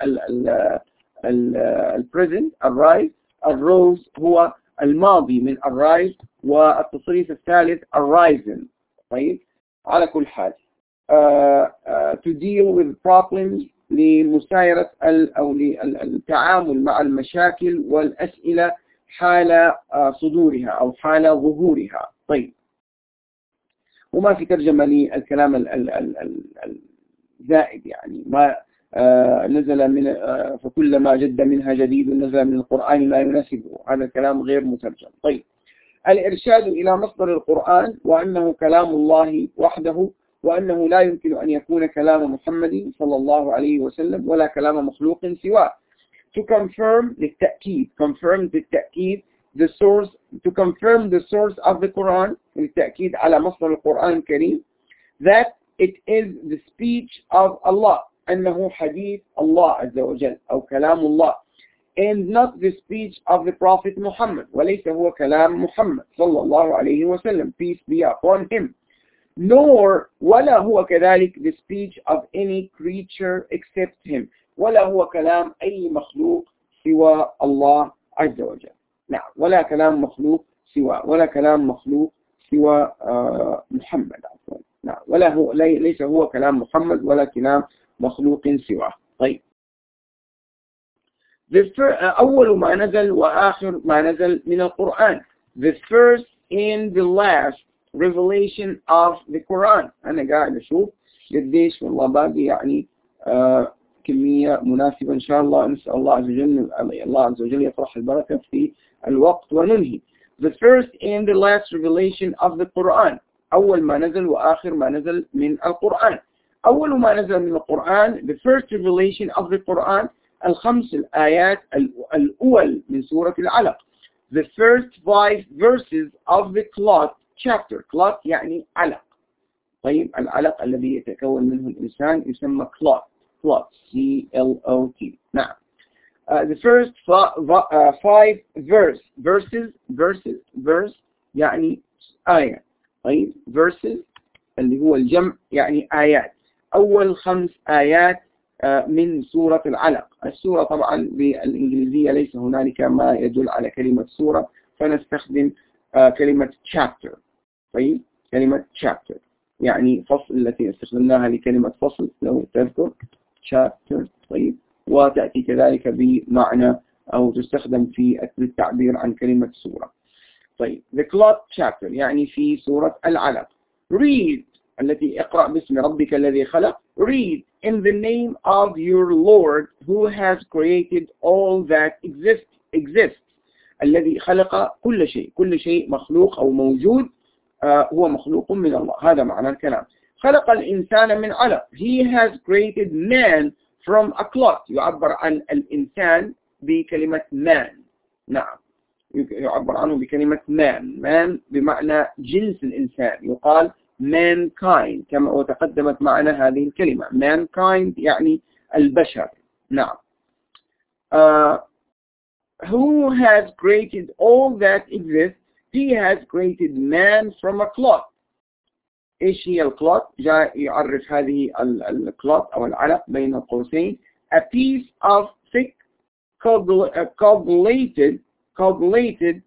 البريزنت arise arose هو الماضي من arise والتصريف الثالث arisen طيب؟ على كل حال. to deal with problems لمسايرة أو للتعامل مع المشاكل والأسئلة حال صدورها أو حال ظهورها. طيب. وما في ترجمة للكلام الزائد يعني. ما نزل من فكلما جد منها جديد نزل من القرآن لا يناسبه هذا الكلام غير مترجم. طيب. الإرشاد إلى مصدر القرآن وأنه كلام الله وحده وأنه لا يمكن أن يكون كلام محمد صلى الله عليه وسلم ولا كلام مخلوق سواه. To confirm للتأكيد confirm بالتأكيد the source. To confirm the source of the Quran. للتأكيد على مصدر القرآن الكريم. That it is the speech of Allah. أنه حديث الله عز وجل أو كلام الله. And not the speech of the Prophet Muhammad. وليس هو كلام محمد صلى الله عليه وسلم. Peace be upon him. Nor ولا هو كذلك the speech of any creature except him. ولا هو كلام أي مخلوق سوى الله عز وجل. نعم. ولا كلام مخلوق سوى ولا كلام مخلوق سوى محمد. عفوا. نعم. ولا هو ليس هو كلام محمد ولا كلام مخلوق سواه. طيب. أول ما نزل وآخر ما نزل من القرآن. The first and the last revelation of the Quran. أنا قاعد أشوف قديش والله باقي يعني آه كمية مناسبة. إن شاء الله نسأل الله عز وجل الله عز وجل يطرح البركة في الوقت وننهي. The first and the last revelation of the Quran. أول ما نزل وآخر ما نزل من القرآن. أول ما نزل من القرآن the first revelation of the Quran الخمس الآيات الأول من سورة العلق the first five verses of the cloth chapter cloth يعني علق طيب العلق الذي يتكون منه الإنسان يسمى cloth cloth C L O T نعم uh, the first uh, five verse verses verses verse يعني آية طيب verses اللي هو الجمع يعني آيات أول خمس آيات من سورة العلق. السورة طبعا بالإنجليزية ليس هنالك ما يدل على كلمة سورة فنستخدم كلمة chapter. طيب كلمة chapter. يعني فصل التي استخدمناها لكلمة فصل لو تذكر. chapter. طيب وتأتي كذلك بمعنى أو تستخدم في التعبير عن كلمة سورة. طيب the clock chapter يعني في سورة العلق. Read التي اقرأ باسم ربك الذي خلق. Read in the name of your Lord who has created all that exists exists. الذي خلق كل شيء. كل شيء مخلوق أو موجود آه هو مخلوق من الله. هذا معنى الكلام. خلق الإنسان من علق. He has created man from a cloth. يعبر عن الإنسان بكلمة man. نعم. يعبر عنه بكلمة man. Man بمعنى جنس الإنسان. يقال mankind كما وتقدمت معنا هذه الكلمة mankind يعني البشر نعم uh, who has created all that exists he has created man from a cloth إيش هي الكلوت جاء يعرف هذه الكلوت أو العلق بين قوسين a piece of thick coagulated coagulated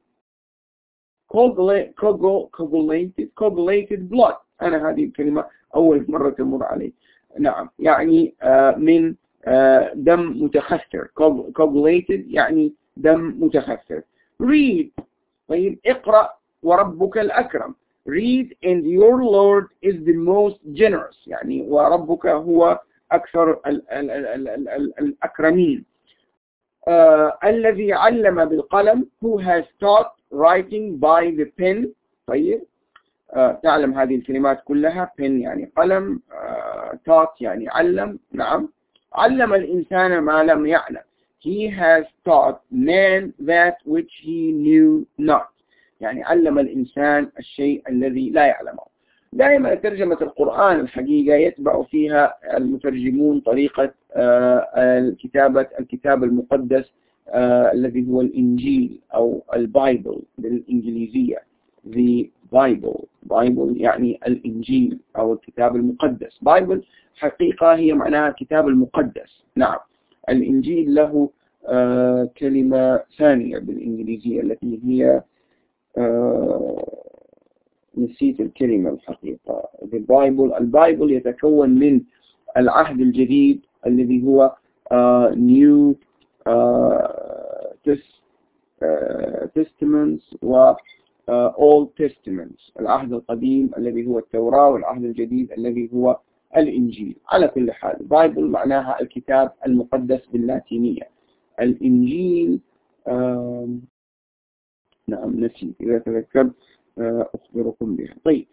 coagulated coagulated blood. أنا هذه الكلمة أول مرة تمر علي. نعم. يعني من دم متخثر. Coagulated يعني دم متخثر. Read. طيب اقرأ وربك الأكرم. Read and your Lord is the most generous. يعني وربك هو أكثر ال ال ال ال ال الأكرمين. uh, الذي علم بالقلم who has taught writing by the pen. طيب. uh, تعلم هذه الكلمات كلها. pen يعني قلم. uh, taught يعني علم. نعم. علم الإنسان ما لم يعلم. He has taught man that which he knew not. يعني علم الإنسان الشيء الذي لا يعلمه. دائما ترجمة القرآن الحقيقة يتبع فيها المترجمون طريقة الكتابة الكتاب المقدس. الذي هو الإنجيل أو ال Bible بالإنجليزية. The Bible. Bible يعني الإنجيل أو الكتاب المقدس. Bible حقيقة هي معناها الكتاب المقدس. نعم. الإنجيل له كلمة ثانية بالإنجليزية التي هي نسيت الكلمة الحقيقة. The Bible. ال Bible يتكون من العهد الجديد الذي هو uh, New uh, uh, Testaments و uh, Old Testaments. العهد القديم الذي هو التوراة والعهد الجديد الذي هو الإنجيل. على كل حال بايبل معناها الكتاب المقدس باللاتينية. الإنجيل نعم نسيت إذا تذكرت أخبركم بها. طيب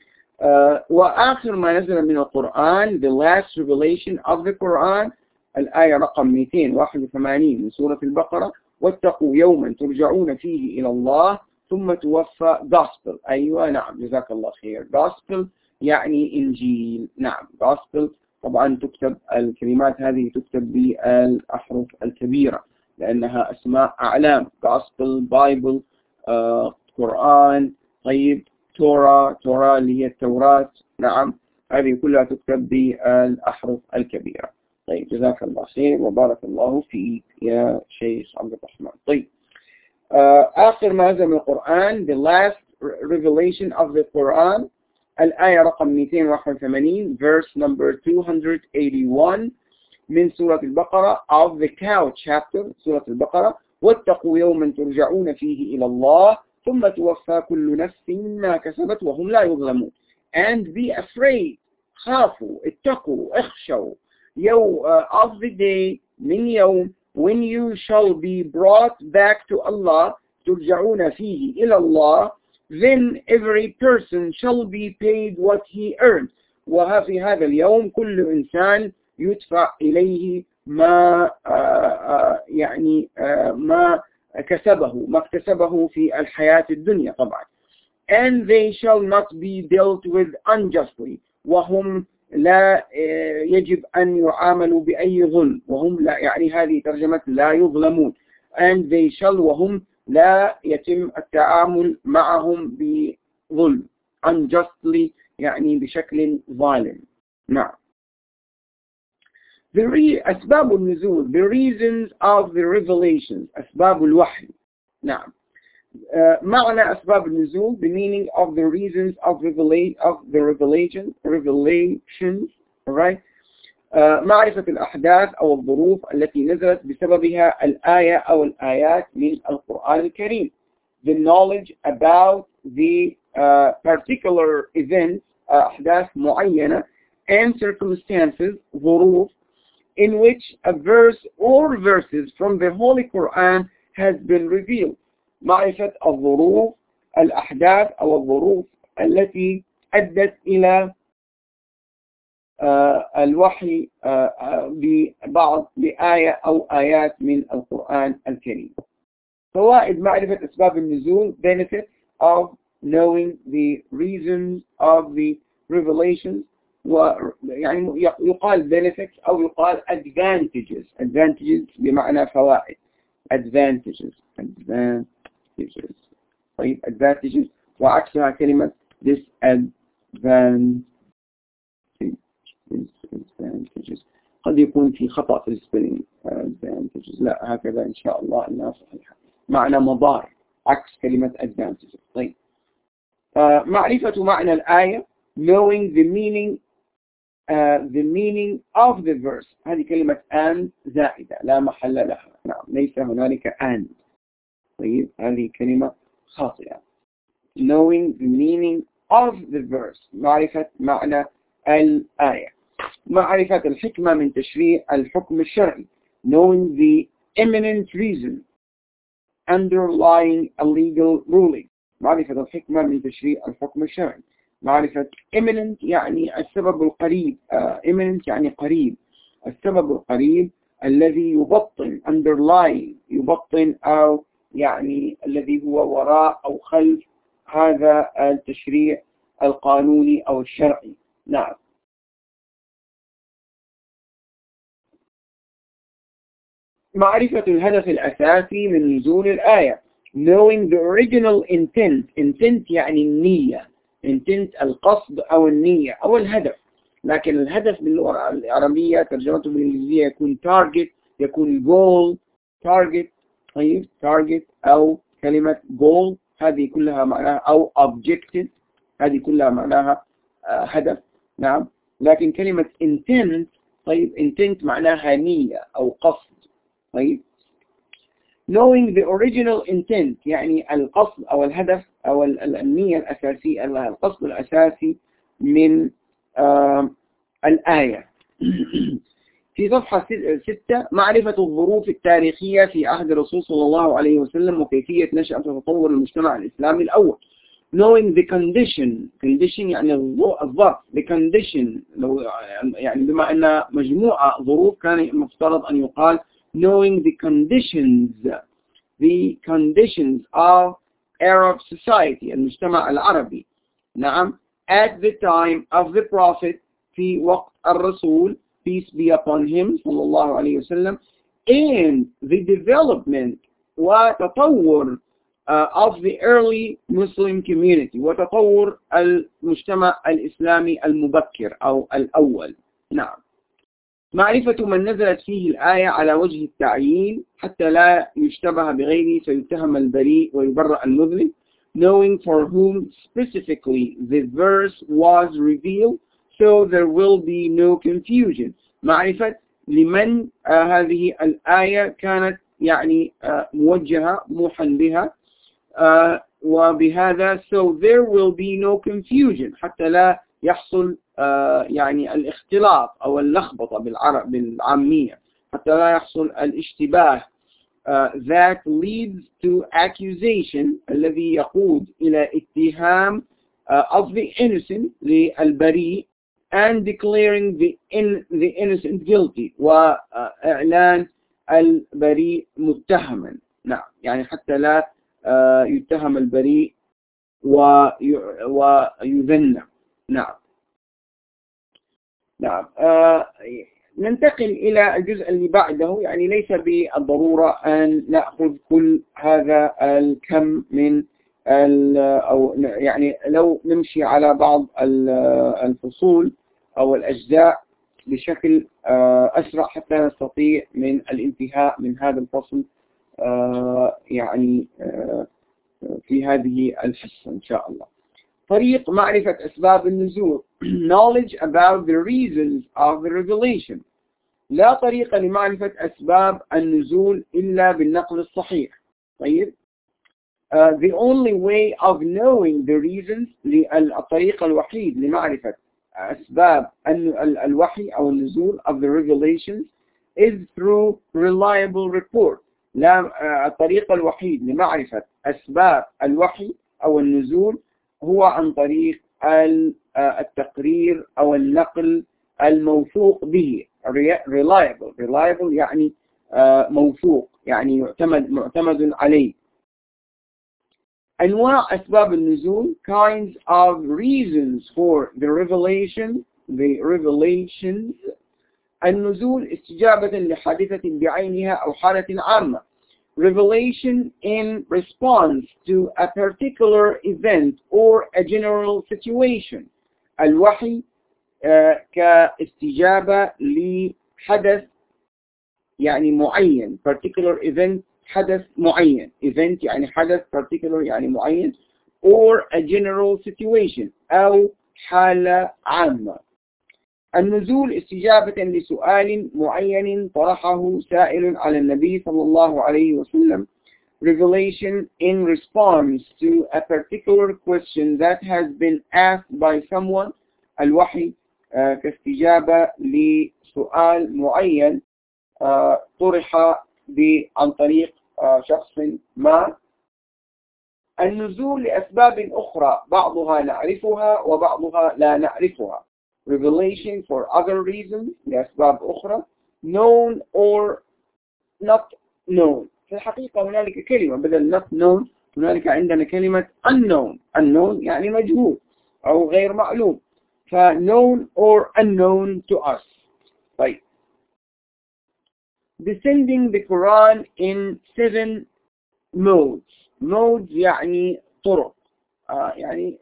وآخر ما نزل من القرآن the last revelation of the Quran الآية رقم 281 من سورة البقرة واتقوا يوما ترجعون فيه إلى الله ثم توفى gospel. أيوة نعم جزاك الله خير. gospel يعني إنجيل. نعم gospel. طبعا تكتب الكلمات هذه تكتب بالأحرف الكبيرة لأنها أسماء أعلام. gospel bible آه قرآن طيب تورا تورا اللي هي التوراة. نعم هذه كلها تكتب بالأحرف الكبيرة. طيب جزاك الله خير وبارك الله فيك يا شيخ عبد الرحمن. طيب آه آخر ما نزل من القرآن the last revelation of the Quran الآية رقم 281 verse number 281 من سورة البقرة of the cow chapter سورة البقرة واتقوا يوما ترجعون فيه إلى الله ثم توفى كل نفس ما كسبت وهم لا يظلمون. And be afraid خافوا اتقوا اخشوا. يوم uh, of the day من يوم when you shall be brought back to Allah ترجعون فيه إلى الله then every person shall be paid what he earned وفي هذا اليوم كل إنسان يدفع إليه ما يعني ما كسبه ما اكتسبه في الحياة الدنيا طبعا and they shall not be dealt with unjustly وهم لا يجب أن يعاملوا بأي ظلم وهم لا يعني هذه ترجمة لا يظلمون. And they shall وهم لا يتم التعامل معهم بظلم unjustly يعني بشكل ظالم. نعم. The أسباب النزول the reasons of the revelations أسباب الوحي. نعم. معنى أسباب النزول the meaning of the reasons of, revelation of the revelation revelations right معرفة الأحداث أو الظروف التي نزلت بسببها الآية أو الآيات من القرآن الكريم the knowledge about the uh, particular events أحداث معينة and circumstances ظروف in which a verse or verses from the Holy Quran has been revealed معرفة الظروف الأحداث أو الظروف التي أدت إلى الوحي ببعض بآية أو آيات من القرآن الكريم. فوائد معرفة أسباب النزول benefits of knowing the reasons of the revelations ويعني يقال benefits أو يقال advantages advantages بمعنى فوائد advantages advantages. طيب advantages. وعكسها كلمة disadvantages. قد يكون في خطأ في السبيلينج advantages. لا هكذا إن شاء الله أنها صحيحة. معنى مضار. عكس كلمة advantages. طيب. معرفة معنى الآية. Knowing the meaning uh, the meaning of the verse. هذه كلمة and زائدة. لا محل لها. نعم ليس هنالك and. طيب هذه كلمة خاطئة. Knowing the meaning of the verse معرفة معنى الآية. معرفة الحكمة من تشريع الحكم الشرعي. Knowing the imminent reason. Underlying a legal ruling. معرفة الحكمة من تشريع الحكم الشرعي. معرفة imminent يعني السبب القريب uh, imminent يعني قريب. السبب القريب الذي يبطن underlying يبطن أو يعني الذي هو وراء أو خلف هذا التشريع القانوني أو الشرعي. نعم. معرفة الهدف الأساسي من نزول الآية. Knowing the original intent. Intent يعني النية. Intent القصد أو النية أو الهدف. لكن الهدف باللغة العربية ترجمته بالإنجليزية يكون target يكون goal target طيب target أو كلمة goal هذه كلها معناها أو objective هذه كلها معناها هدف. نعم. لكن كلمة intent طيب intent معناها نية أو قصد. طيب. Knowing the original intent يعني القصد أو الهدف أو النية الأساسية القصد الأساسي من آه الآية. في صفحة ستة معرفة الظروف التاريخية في عهد الرسول صلى الله عليه وسلم وكيفية نشأة وتطور المجتمع الإسلامي الأول. Knowing the condition condition يعني الظرف the condition لو يعني بما أن مجموعة ظروف كان المفترض أن يقال knowing the conditions. The conditions of Arab society المجتمع العربي. نعم. At the time of the prophet في وقت الرسول peace be upon him صلى الله عليه وسلم and the development وتطور uh, of the early Muslim community. وتطور المجتمع الإسلامي المبكر أو الأول نعم معرفة من نزلت فيه الآية على وجه التعيين حتى لا يشتبه بغيره فيتهم البريء ويبرأ المذنب knowing for whom specifically the verse was revealed so there will be no confusion. معرفة لمن هذه الآية كانت يعني موجهة موحى بها وبهذا so there will be no confusion. حتى لا يحصل يعني الاختلاط أو اللخبطة بالعرب بالعامية حتى لا يحصل الاشتباه that leads to accusation الذي يقود إلى اتهام of the innocent للبريء and declaring the, in, the innocent guilty وإعلان البريء متهما. نعم. يعني حتى لا يتهم البريء ويذنب نعم. نعم. آه ننتقل إلى الجزء اللي بعده. يعني ليس بالضرورة أن نأخذ كل هذا الكم من أو يعني لو نمشي على بعض الفصول أو الأجزاء بشكل آه أسرع حتى نستطيع من الانتهاء من هذا الفصل آه يعني في هذه الحصة إن شاء الله. طريق معرفة أسباب النزول. Knowledge about the reasons of the revelation. لا طريق لمعرفة أسباب النزول إلا بالنقل الصحيح. طيب؟ uh, the only way of knowing the reasons الطريق الوحيد لمعرفة أسباب الوحي أو النزول of the revelations is through reliable report. لا الطريق الوحيد لمعرفة أسباب الوحي أو النزول هو عن طريق التقرير أو النقل الموثوق به. reliable reliable يعني موثوق يعني يعتمد معتمد عليه. أنواع أسباب النزول kinds of reasons for the revelation the revelations النزول استجابة لحادثة بعينها أو حالة عامة revelation in response to a particular event or a general situation الوحي كاستجابة لحدث يعني معين particular event حدث معين event يعني حدث particular يعني معين or a general situation أو حالة عامة. النزول استجابة لسؤال معين طرحه سائل على النبي صلى الله عليه وسلم revelation in response to a particular question that has been asked by someone الوحي كاستجابة لسؤال معين طرح عن طريق شخص ما. النزول لأسباب أخرى بعضها نعرفها وبعضها لا نعرفها. Revelation for other reasons لأسباب أخرى known or not known. في الحقيقة هنالك كلمة بدل not known هنالك عندنا كلمة unknown. Unknown يعني مجهول أو غير معلوم. ف known or unknown to us. طيب. Descending the Quran in seven modes. Modes يعني طرق. آه يعني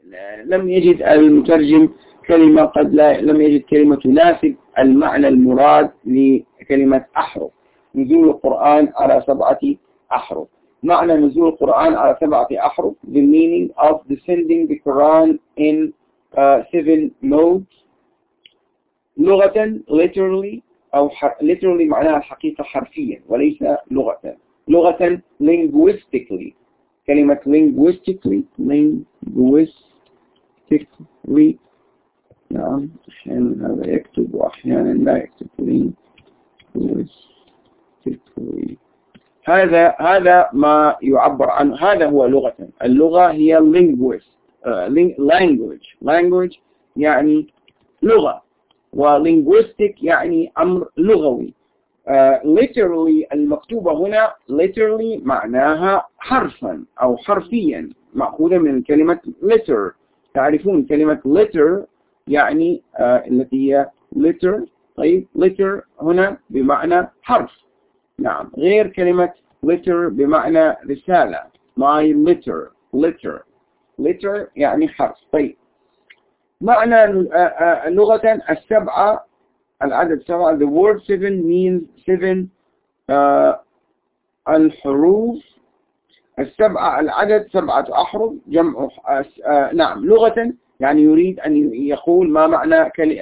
لم يجد المترجم كلمة قد لا لم يجد كلمة تناسب المعنى المراد لكلمة أحرف. نزول القرآن على سبعة أحرف. معنى نزول القرآن على سبعة أحرف the meaning of descending the Quran in uh, seven modes. لغة literally أو literally معناها الحقيقة حرفيا وليس لغة. لغة linguistically كلمة linguistically linguistically نعم أحيانا هذا يكتب وأحيانا لا يكتب linguistically. هذا هذا ما يعبر عنه هذا هو لغة. اللغة هي linguist uh, language. language يعني لغة. وlinguistic يعني أمر لغوي. uh, literally المكتوبة هنا literally معناها حرفا أو حرفيا. مأخوذة من كلمة letter تعرفون كلمة letter يعني uh, التي هي letter طيب letter هنا بمعنى حرف. نعم غير كلمة letter بمعنى رسالة. My letter letter letter يعني حرف. طيب معنى لغة السبعة العدد سبعة the word seven means seven uh, الحروف. السبعة العدد سبعة أحرف جمع uh, نعم لغة يعني يريد أن يقول ما معنى كلي...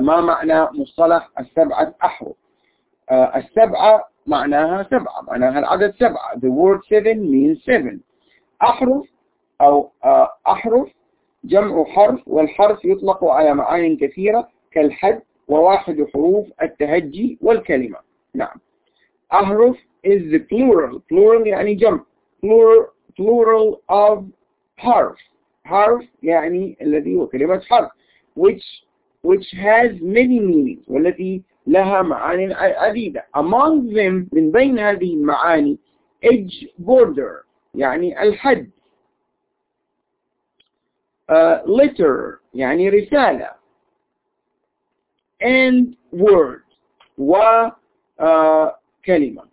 ما معنى مصطلح السبعة أحرف. uh, السبعة معناها سبعة معناها العدد سبعة. the word seven means seven. أحرف أو أحرف جمع حرف والحرف يطلق على معان كثيرة كالحد وواحد حروف التهجي والكلمة. نعم. أحرف is the plural. Plural يعني جمع. Plural, plural of حرف. حرف يعني الذي هو كلمة حرف which which has many meanings والتي لها معاني عديدة. Among them من بين هذه المعاني edge border يعني الحد. letter يعني رسالة and word وكلمة uh,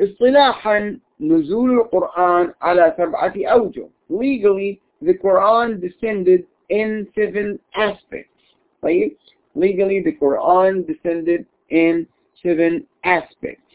اصطلاحا نزول القرآن على سبعة أوجه legally the Quran descended in seven aspects طيب legally the Quran descended in seven aspects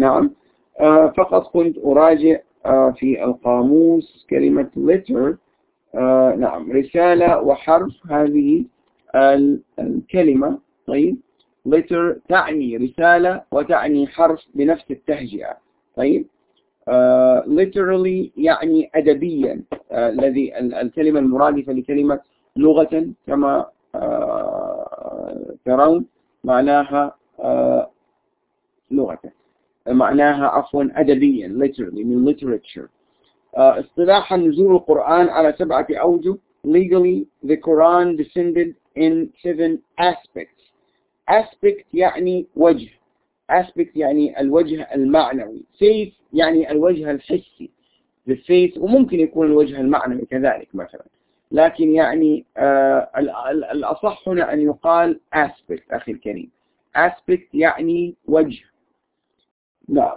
نعم. فقط كنت أراجع في القاموس كلمة letter نعم رسالة وحرف هذه الكلمة. طيب. letter تعني رسالة وتعني حرف بنفس التهجئة. طيب. uh, literally يعني أدبيا الذي uh, الكلمة المرادفة لكلمة لغة كما uh, ترون معناها لغة. معناها عفوا أدبيا literally من literature. اصطلاحا نزول القرآن على سبعة أوجه legally the Quran descended in seven aspects. Aspect يعني وجه. Aspect يعني الوجه المعنوي. Face يعني الوجه الحسي. The face وممكن يكون الوجه المعنوي كذلك مثلا. لكن يعني آه الأصح هنا أن يقال aspect أخي الكريم. Aspect يعني وجه. نعم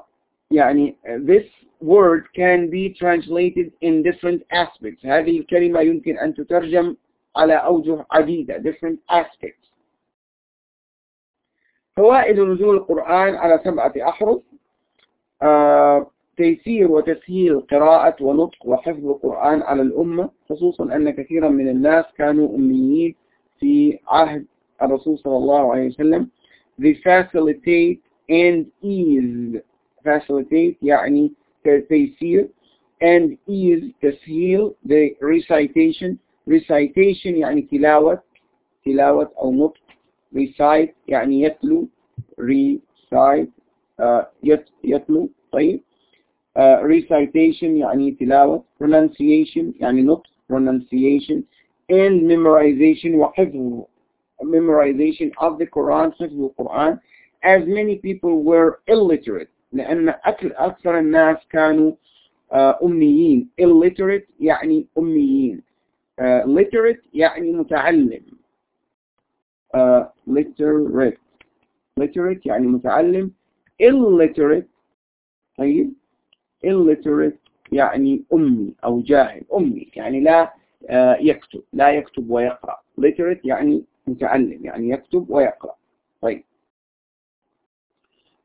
يعني this word can be translated in different aspects. هذه الكلمة يمكن أن تترجم على أوجه عديدة different aspects. فوائد نزول القرآن على سبعة أحرف. آه تيسير وتسهيل قراءة ونطق وحفظ القرآن على الأمة خصوصا أن كثيرا من الناس كانوا أميين في عهد الرسول صلى الله عليه وسلم. They facilitate and ease facilitate يعني تيسير and ease تسهيل the recitation recitation يعني تلاوة تلاوة أو نطق recite يعني يتلو recite uh, يت, يتلو طيب uh, recitation يعني تلاوة pronunciation يعني نطق pronunciation and memorization وحفظه memorization of the Quran حفظ القرآن as many people were illiterate. لأن أكثر الناس كانوا uh, أميين. Illiterate يعني أميين. uh, literate يعني متعلم. uh, literate. Literate يعني متعلم. Illiterate طيب. Illiterate يعني أمي أو جاهل. أمي يعني لا uh, يكتب. لا يكتب ويقرأ. Literate يعني متعلم يعني يكتب ويقرأ. طيب.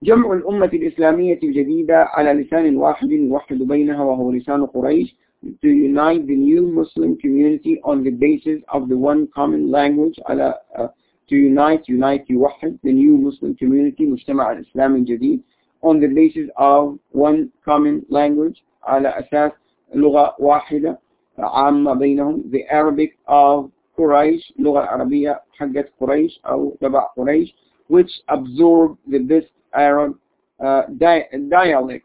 جمع الأمة الإسلامية الجديدة على لسان واحد يوحد بينها وهو لسان قريش to unite the new Muslim community on the basis of the one common language على uh, to unite unite يوحد the new Muslim community مجتمع الإسلام الجديد on the basis of one common language على أساس لغة واحدة عامة بينهم the Arabic of قريش لغة عربية حقت قريش أو تبع قريش which absorb the best Arab uh, dialects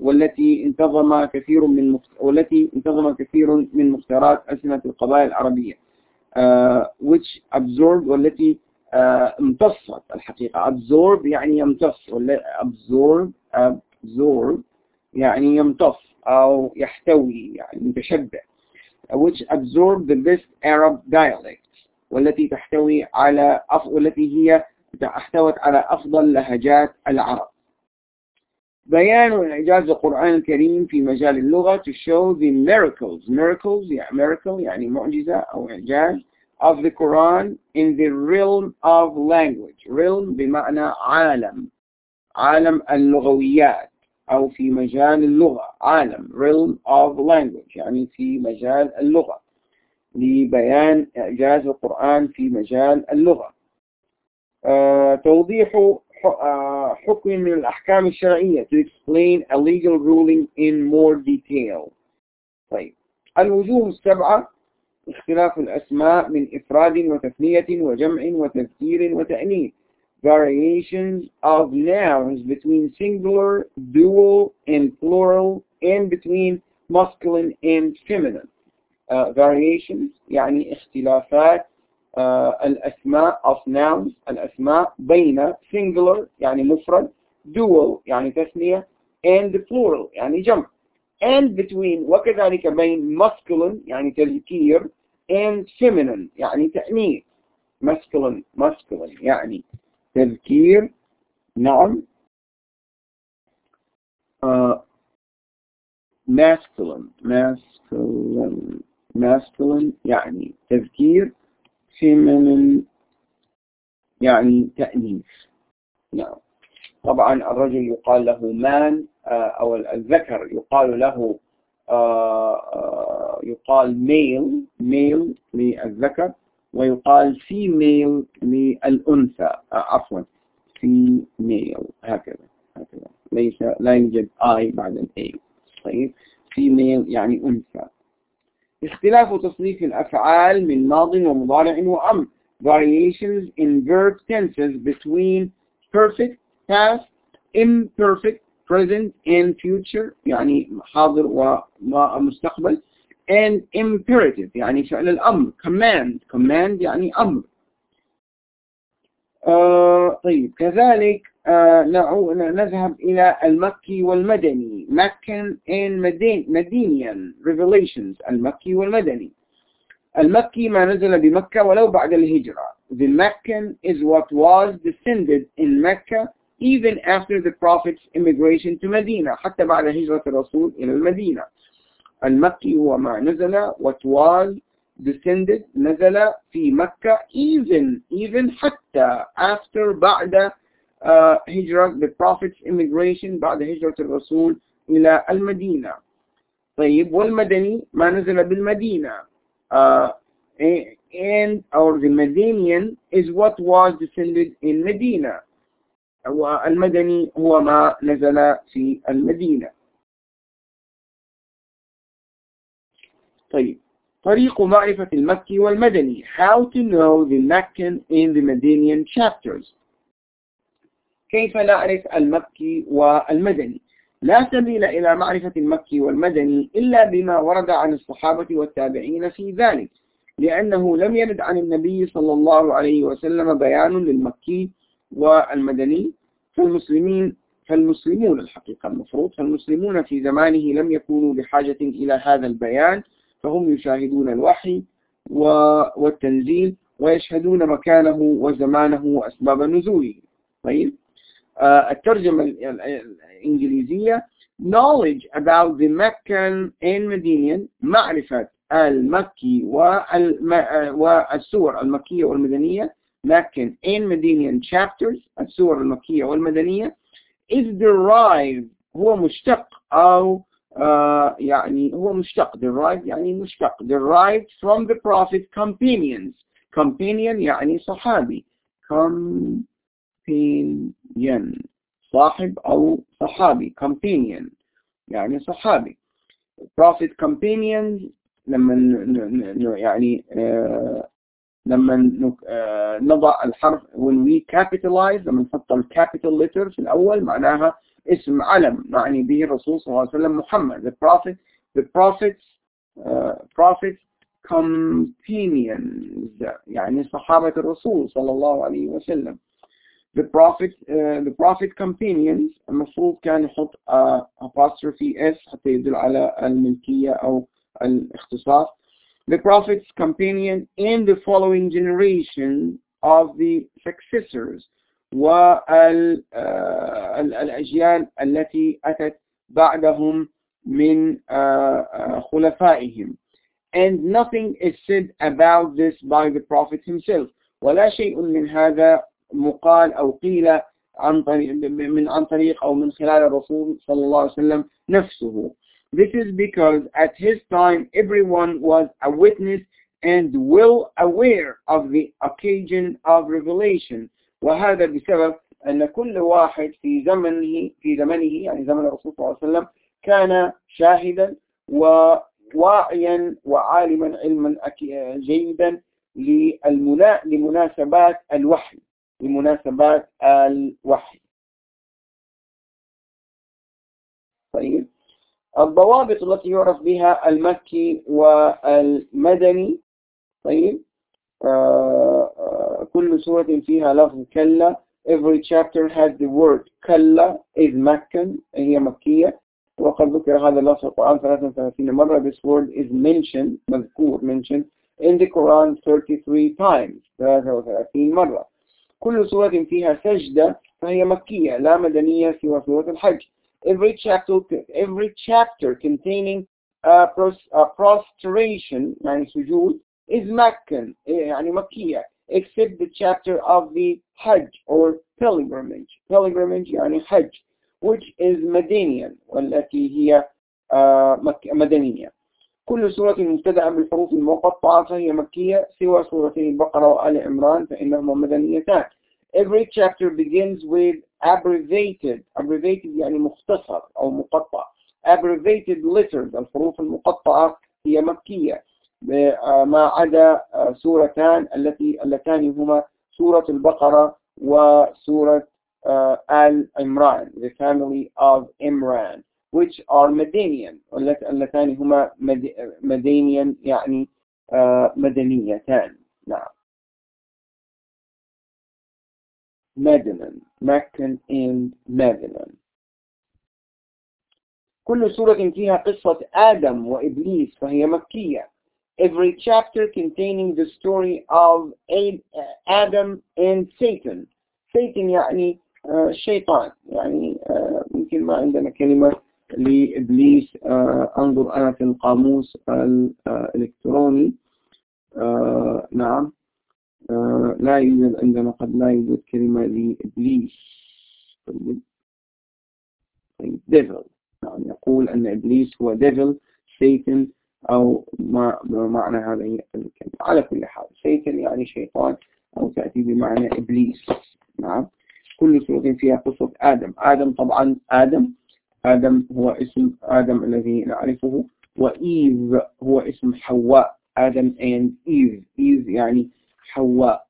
والتي انتظم كثير من والتي انتظم كثير من مختارات ألسنة القبائل العربية uh, which absorbed والتي uh, امتصت الحقيقة absorb يعني يمتص absorb absorb يعني يمتص أو يحتوي يعني متشبع which absorb the best Arab dialects والتي تحتوي على. والتي هي احتوت على أفضل لهجات العرب. بيان وإعجاز القرآن الكريم في مجال اللغة to show the miracles. Miracles miracle يعني معجزة أو إعجاز of the Quran in the realm of language. Realm بمعنى عالم. عالم اللغويات أو في مجال اللغة. عالم. Realm of language يعني في مجال اللغة. لبيان إعجاز القرآن في مجال اللغة. توضيح حكم من الأحكام الشرعية to explain a legal ruling in more detail طيب الوجوه السبعة اختلاف الأسماء من إفراد وتثنية وجمع وتذكير وتأنيث variations of nouns between singular, dual, and plural, and between masculine and feminine. Uh, variations يعني اختلافات uh, الأسماء of nouns الأسماء بين singular يعني مفرد dual يعني تثنية and plural يعني جمع and between وكذلك بين masculine يعني تذكير and feminine يعني تأنيث masculine masculine يعني تذكير نعم uh, masculine masculine masculine يعني تذكير feminine يعني تأنيث. نعم. طبعا الرجل يقال له man أو الذكر يقال له يقال male male للذكر ويقال female للأنثى عفوا female هكذا هكذا. ليس لا يوجد I بعد ال A طيب. female يعني أنثى. اختلاف تصنيف الأفعال من ماض ومضارع وأمر variations in verb tenses between perfect past imperfect present and future يعني حاضر ومستقبل and imperative يعني فعل الأمر command command يعني أمر آه طيب كذلك آه نذهب إلى المكي والمدني. مكن and مدينيا. Revelations. المكي والمدني. المكي ما نزل بمكة ولو بعد الهجرة. The Meccan is what was descended in Mecca even after the Prophet's immigration to Medina. حتى بعد هجرة الرسول إلى المدينة. المكي هو ما نزل what was descended نزل في مكة even even حتى after بعد هجرة the Prophet's immigration بعد هجرة الرسول إلى المدينة طيب والمدني ما نزل بالمدينة uh, and or the Medinian is what was descended in Medina والمدني هو ما نزل في المدينة طيب طريق معرفة المكي والمدني How to know the Meccan in the Medinian chapters كيف نعرف المكي والمدني؟ لا سبيل إلى معرفة المكي والمدني إلا بما ورد عن الصحابة والتابعين في ذلك لأنه لم يرد عن النبي صلى الله عليه وسلم بيان للمكي والمدني فالمسلمين فالمسلمون الحقيقة المفروض فالمسلمون في زمانه لم يكونوا بحاجة إلى هذا البيان فهم يشاهدون الوحي والتنزيل ويشهدون مكانه وزمانه وأسباب نزوله. طيب؟ الترجمة الإنجليزية knowledge about the Meccan and Medinian معرفة المكي والسور المكية والمدنية Meccan and Medinian chapters السور المكية والمدنية is derived هو مشتق أو uh, يعني هو مشتق derived يعني مشتق derived from the prophet companions companion يعني صحابي companion صاحب أو صحابي companion يعني صحابي. Prophet companions لما يعني uh, لما نضع الحرف when we capitalize لما نحط الكابيتال letter في الأول معناها اسم علم معني به الرسول صلى الله عليه وسلم محمد. The prophet the prophets uh, prophets companions يعني صحابة الرسول صلى الله عليه وسلم. the prophet uh, the prophet companions المفروض كان يحط uh, apostrophe s حتى يدل على الملكية أو الاختصاص the prophet's companion in the following generation of the successors والأجيال التي أتت بعدهم من خلفائهم and nothing is said about this by the prophet himself ولا شيء من هذا مقال أو قيل عن طريق من عن طريق أو من خلال الرسول صلى الله عليه وسلم نفسه. This is because at his time everyone was a witness and well aware of the occasion of revelation. وهذا بسبب أن كل واحد في زمنه في زمنه يعني زمن الرسول صلى الله عليه وسلم كان شاهدا وواعيا وعالما علما جيدا لمناسبات الوحي. لمناسبات الوحي. طيب. الضوابط التي يعرف بها المكي والمدني. طيب. آه آه كل سورة فيها لفظ كلا. Every chapter has the word كلا. Is مكن هي مكية. وقد ذكر هذا اللفظ في القرآن 33 مرة. This word is mentioned. مذكور. Mentioned in the Quran 33 times. 33 مرة. كل سورة فيها سجدة فهي مكية لا مدنية سوى سورة الحج every chapter every chapter containing a, pros, a prostration يعني سجود is Meccan يعني مكية except the chapter of the Hajj or pilgrimage pilgrimage يعني حج which is Madanian والتي هي مدنية كل سورة مبتدأة بالحروف المقطعة فهي مكية سوى سورتين البقرة وآل عمران فإنهما مدنيتان. Every chapter begins with abbreviated. Abbreviated يعني مختصر أو مقطع. Abbreviated letters الحروف المقطعة هي مكية. ما عدا سورتان التي اللتان هما سورة البقرة وسورة آل عمران the family of Imran. Which are Medanian. اللتان هما مدينيا يعني مدنيتان نعم مدنا مكن and مدنا كل سورة فيها قصة آدم وإبليس فهي مكية. Every chapter containing the story of Adam and Satan. Satan يعني الشيطان يعني يمكن ما عندنا كلمة لإبليس أنظر أنا في القاموس الإلكتروني. نعم. لا يوجد عندنا قد لا يوجد كلمة لإبليس. طيب. devil. يعني يقول أن إبليس هو devil Satan أو ما بمعنى هذا الكلمة. على كل حال Satan يعني شيطان أو تأتي بمعنى إبليس. نعم. كل سورة فيها قصة آدم. آدم طبعا آدم. آدم هو اسم آدم الذي نعرفه و Eve هو اسم حواء. آدم and Eve. Eve يعني حواء.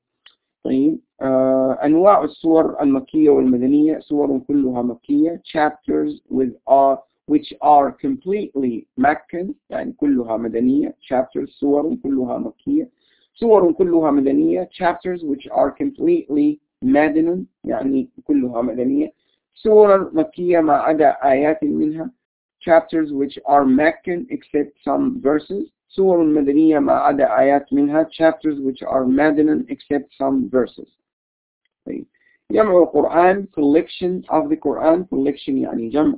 طيب آه أنواع السور المكية والمدنية سور كلها مكية. Chapters with are which are completely Meccan يعني كلها مدنية. Chapters سور كلها مكية. سور كلها مدنية. Chapters which are completely Medinan يعني كلها مدنية. سور مكية ما عدا آيات منها chapters which are Meccan except some verses سور مدنية ما عدا آيات منها chapters which are مادن except some verses طيب جمع القرآن collection of the Quran collection يعني جمع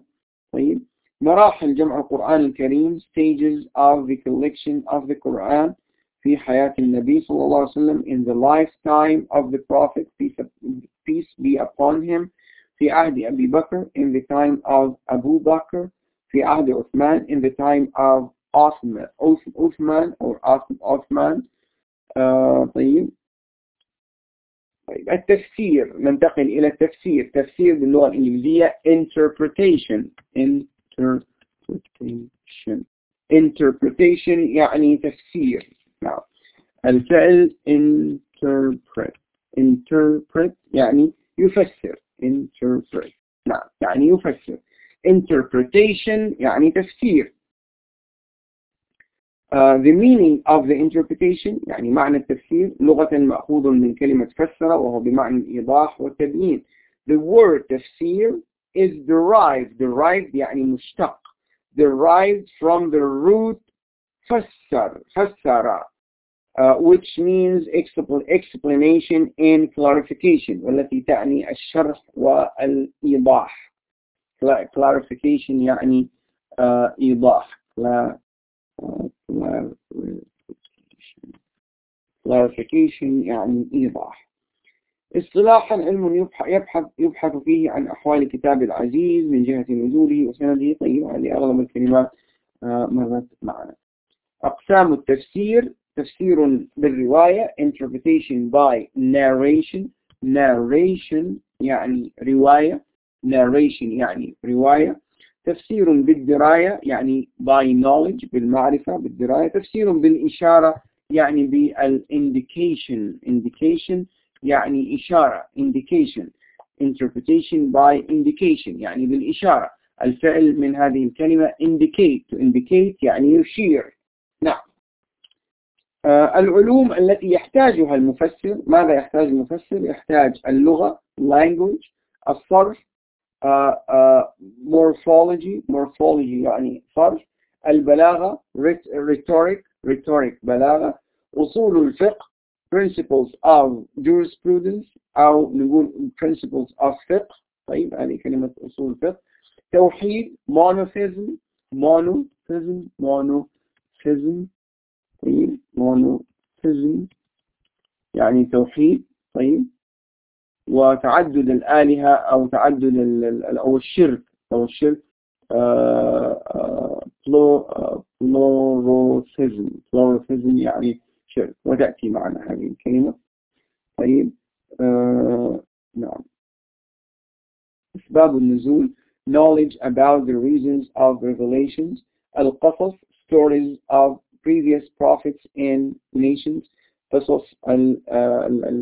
طيب مراحل جمع القرآن الكريم stages of the collection of the Quran في حياة النبي صلى الله عليه وسلم in the lifetime of the Prophet peace be upon him في عهد أبي بكر in the time of Abu Bakr في عهد عثمان in the time of Osman Uthman or Osman uh, طيب طيب التفسير ننتقل إلى التفسير تفسير باللغة الإنجليزية interpretation interpretation interpretation يعني تفسير نعم الفعل interpret interpret يعني يفسر interpret نعم يعني يفسر interpretation يعني تفسير Uh, the meaning of the interpretation يعني معنى التفسير لغة مأخوذ من كلمة فسر وهو بمعنى الإيضاح والتبيين the word تفسير is derived derived يعني مشتق derived from the root فسر فسر Uh, which means explanation and clarification. والتي تعني الشرح والإيضاح. Clarification يعني uh, إيضاح. Clarification. يعني إيضاح. اصطلاحا علم يبحث يبحث فيه عن أحوال الكتاب العزيز من جهة نزوله وسنده طيب هذه أغلب الكلمات مرت معنا. أقسام التفسير. تفسير بالرواية interpretation by narration. Narration يعني رواية. Narration يعني رواية. تفسير بالدراية يعني by knowledge بالمعرفة بالدراية. تفسير بالإشارة يعني بالindication. Indication يعني إشارة. Indication. Interpretation by indication يعني بالإشارة. الفعل من هذه الكلمة indicate. To indicate يعني يشير. نعم. العلوم التي يحتاجها المفسر ماذا يحتاج المفسر؟ يحتاج اللغة language الصرف آه آه morphology morphology يعني صرف البلاغة rhetoric rhetoric بلاغة أصول الفقه principles of jurisprudence أو نقول principles of فقه. طيب هذه كلمة أصول الفقه. توحيد monotheism monotheism monotheism. طيب monotheism يعني توحيد طيب. وتعدد الآلهة أو تعدد أو الشرك أو الشرك بلوروثيزم بلوروثيزم يعني شرك وتأتي معنا هذه الكلمة. طيب آه نعم. أسباب النزول knowledge about the reasons of revelations. القصص stories of previous prophets and nations. قصص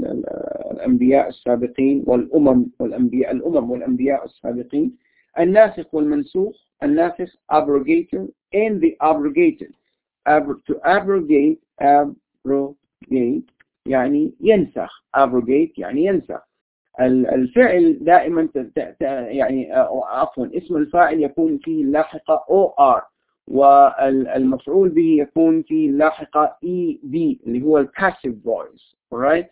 الأنبياء السابقين والأمم والأنبياء الأمم والأنبياء السابقين الناسخ والمنسوخ الناسخ abrogator and the abrogated. To abrogate abrogate يعني ينسخ abrogate يعني ينسخ الفعل دائما يعني عفوا اسم الفاعل يكون فيه اللاحقة OR والمفعول به يكون فيه اللاحقة ED اللي هو passive voice alright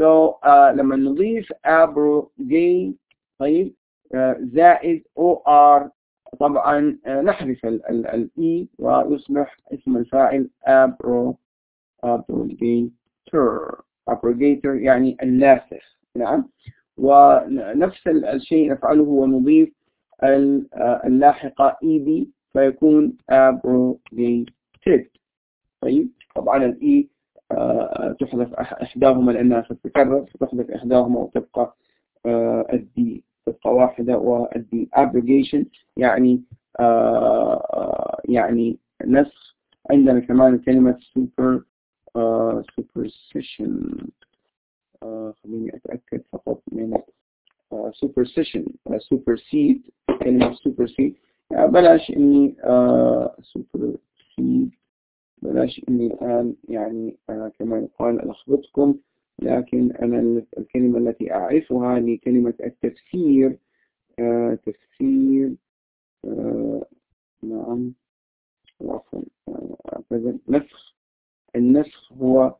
so uh, لما نضيف abrogate طيب uh, زائد OR طبعا uh, نحذف ال E ويصبح اسم الفاعل abro abrogator. Abrogator يعني الناسخ نعم؟ ونفس الشيء نفعله ونضيف اللاحقة ED فيكون abrogated طيب طبعا الإي آه، تحذف إحداهما لأنها ستتكرر فتحذف إحداهما وتبقى الدي آه، تبقى واحدة والدي abrogation يعني آه، يعني نسخ عندنا كمان كلمة super superstition. خليني أتأكد فقط من superstition supersede كلمة supersede بلاش إني supersede بلاش إني الآن يعني كما يقال ألخبطكم لكن أنا الكلمة التي أعرفها هي كلمة التفسير تفسير نعم عفوا نسخ النسخ هو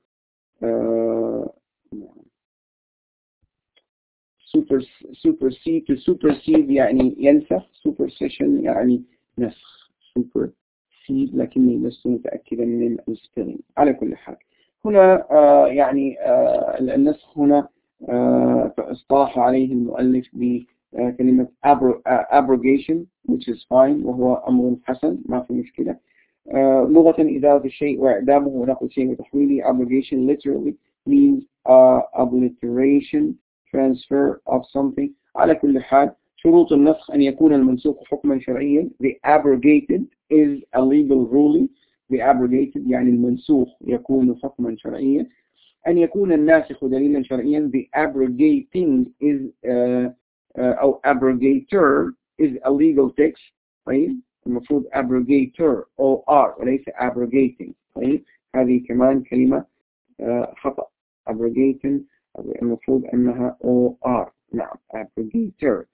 super super to supersede يعني ينسخ supersession يعني نسخ supersede لكني لست متأكدا من ال spelling على كل حال. هنا آه يعني آه النسخ هنا آه اصطلح عليه المؤلف بكلمة abrogation which is fine وهو أمر حسن ما في مشكلة. آه لغة إذا الشيء وإعدامه ونقل شيء وتحويله abrogation literally means obliteration. transfer of something على كل حال شروط النسخ أن يكون المنسوخ حكما شرعيا the abrogated is a legal ruling the abrogated يعني المنسوخ يكون حكما شرعيا أن يكون الناسخ دليلا شرعيا the abrogating is uh, uh, أو abrogator is a legal text طيب المفروض abrogator OR وليس abrogating طيب هذه كمان كلمة uh, خطأ abrogating المفروض أنها OR نعم. Abrogator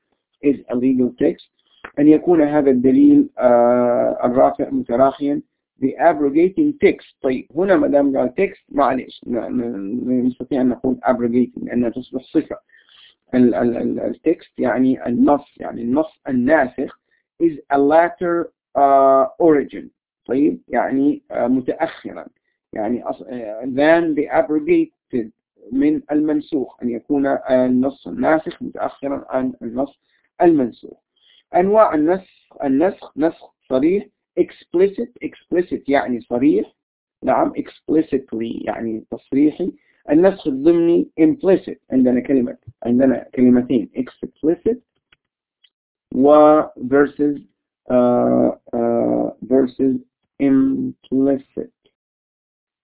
is a legal text. أن يكون هذا الدليل آه الرافع متراخيا abrogating text. طيب هنا ما دام قال text معلش نستطيع أن نقول abrogating لأنها تصبح صفة. التكست يعني النص يعني النص الناسخ is a later uh, origin. طيب يعني uh, متأخرا. يعني than the abrogated. من المنسوخ أن يكون النص الناسخ متأخرا عن النص المنسوخ. أنواع النسخ النسخ نسخ صريح explicit explicit يعني صريح. نعم explicitly يعني تصريحي. النسخ الضمني implicit عندنا كلمة عندنا كلمتين explicit و versus uh, uh, versus implicit.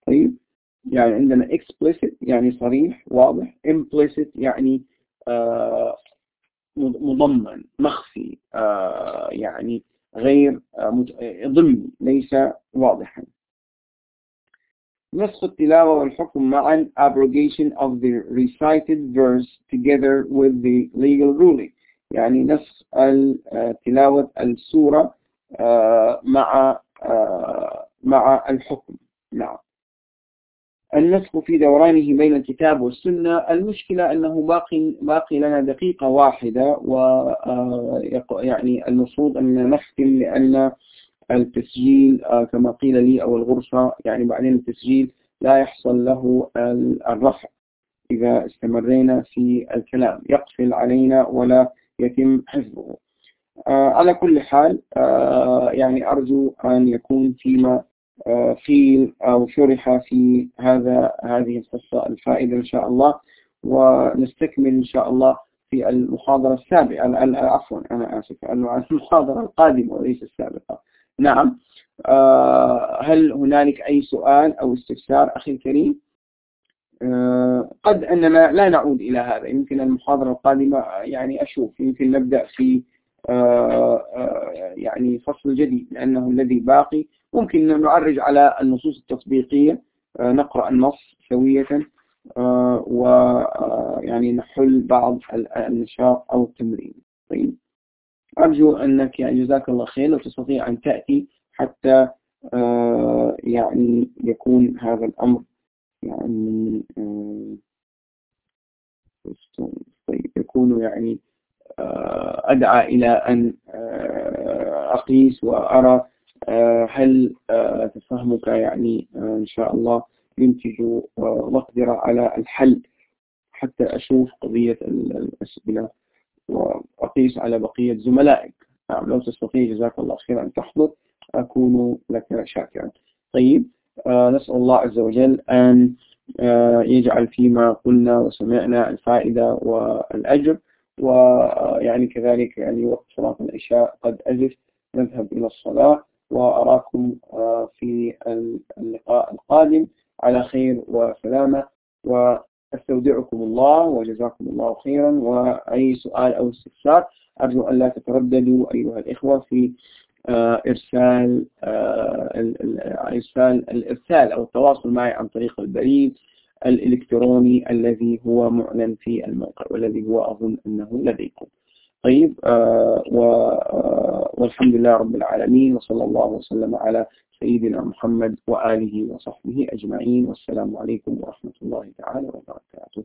طيب؟ يعني عندنا explicit يعني صريح واضح implicit يعني آه مضمن مخفي آه يعني غير آه ضمني ليس واضحا. نسخ التلاوة والحكم معا abrogation of the recited verse together with the legal ruling. يعني نسخ تلاوة السورة آه، مع آه، مع الحكم. نعم. النسخ في دورانه بين الكتاب والسنة. المشكلة أنه باقي, باقي لنا دقيقة واحدة ويعني آه، المفروض أن نختم لأن التسجيل آه، كما قيل لي أو الغرفة يعني بعدين التسجيل لا يحصل له الرفع إذا استمرينا في الكلام. يقفل علينا ولا يتم حفظه. على كل حال يعني أرجو أن يكون فيما قيل أو شرح في هذا هذه القصة الفائدة إن شاء الله ونستكمل إن شاء الله في المحاضرة السابقة عفوا أنا آسف المحاضرة القادمة وليس السابقة. نعم. آه، هل هنالك أي سؤال أو استفسار أخي الكريم؟ آه، قد أننا لا نعود إلى هذا. يمكن المحاضرة القادمة يعني أشوف يمكن نبدأ في آه، يعني فصل جديد لأنه الذي باقي ممكن نعرج على النصوص التطبيقية نقرأ النص سوية ويعني نحل بعض النشاط أو التمرين. طيب. أرجو أنك يعني جزاك الله خير لو تستطيع أن تأتي حتى آه، يعني يكون هذا الأمر يعني آه، طيب يكون يعني آه، أدعى إلى أن أقيس وأرى هل تفهمك يعني إن شاء الله ينتج مقدرة على الحل حتى أشوف قضية الأسئلة وأقيس على بقية زملائك. نعم لو تستطيع جزاك الله خير أن تحضر. أكون لك شاكرا. طيب آه نسأل الله عز وجل أن آه يجعل فيما قلنا وسمعنا الفائدة والأجر ويعني كذلك يعني وقت صلاة العشاء قد أزف. نذهب إلى الصلاة. وأراكم آه في اللقاء القادم. على خير وسلامة وأستودعكم الله وجزاكم الله خيرا. وأي سؤال أو استفسار أرجو أن لا تترددوا أيها الإخوة في آه، إرسال آه، إرسال الإرسال أو التواصل معي عن طريق البريد الإلكتروني الذي هو معلن في الموقع والذي هو أظن أنه لديكم. طيب آه، والحمد لله رب العالمين وصلى الله وسلم على سيدنا محمد وآله وصحبه أجمعين والسلام عليكم ورحمة الله تعالى وبركاته.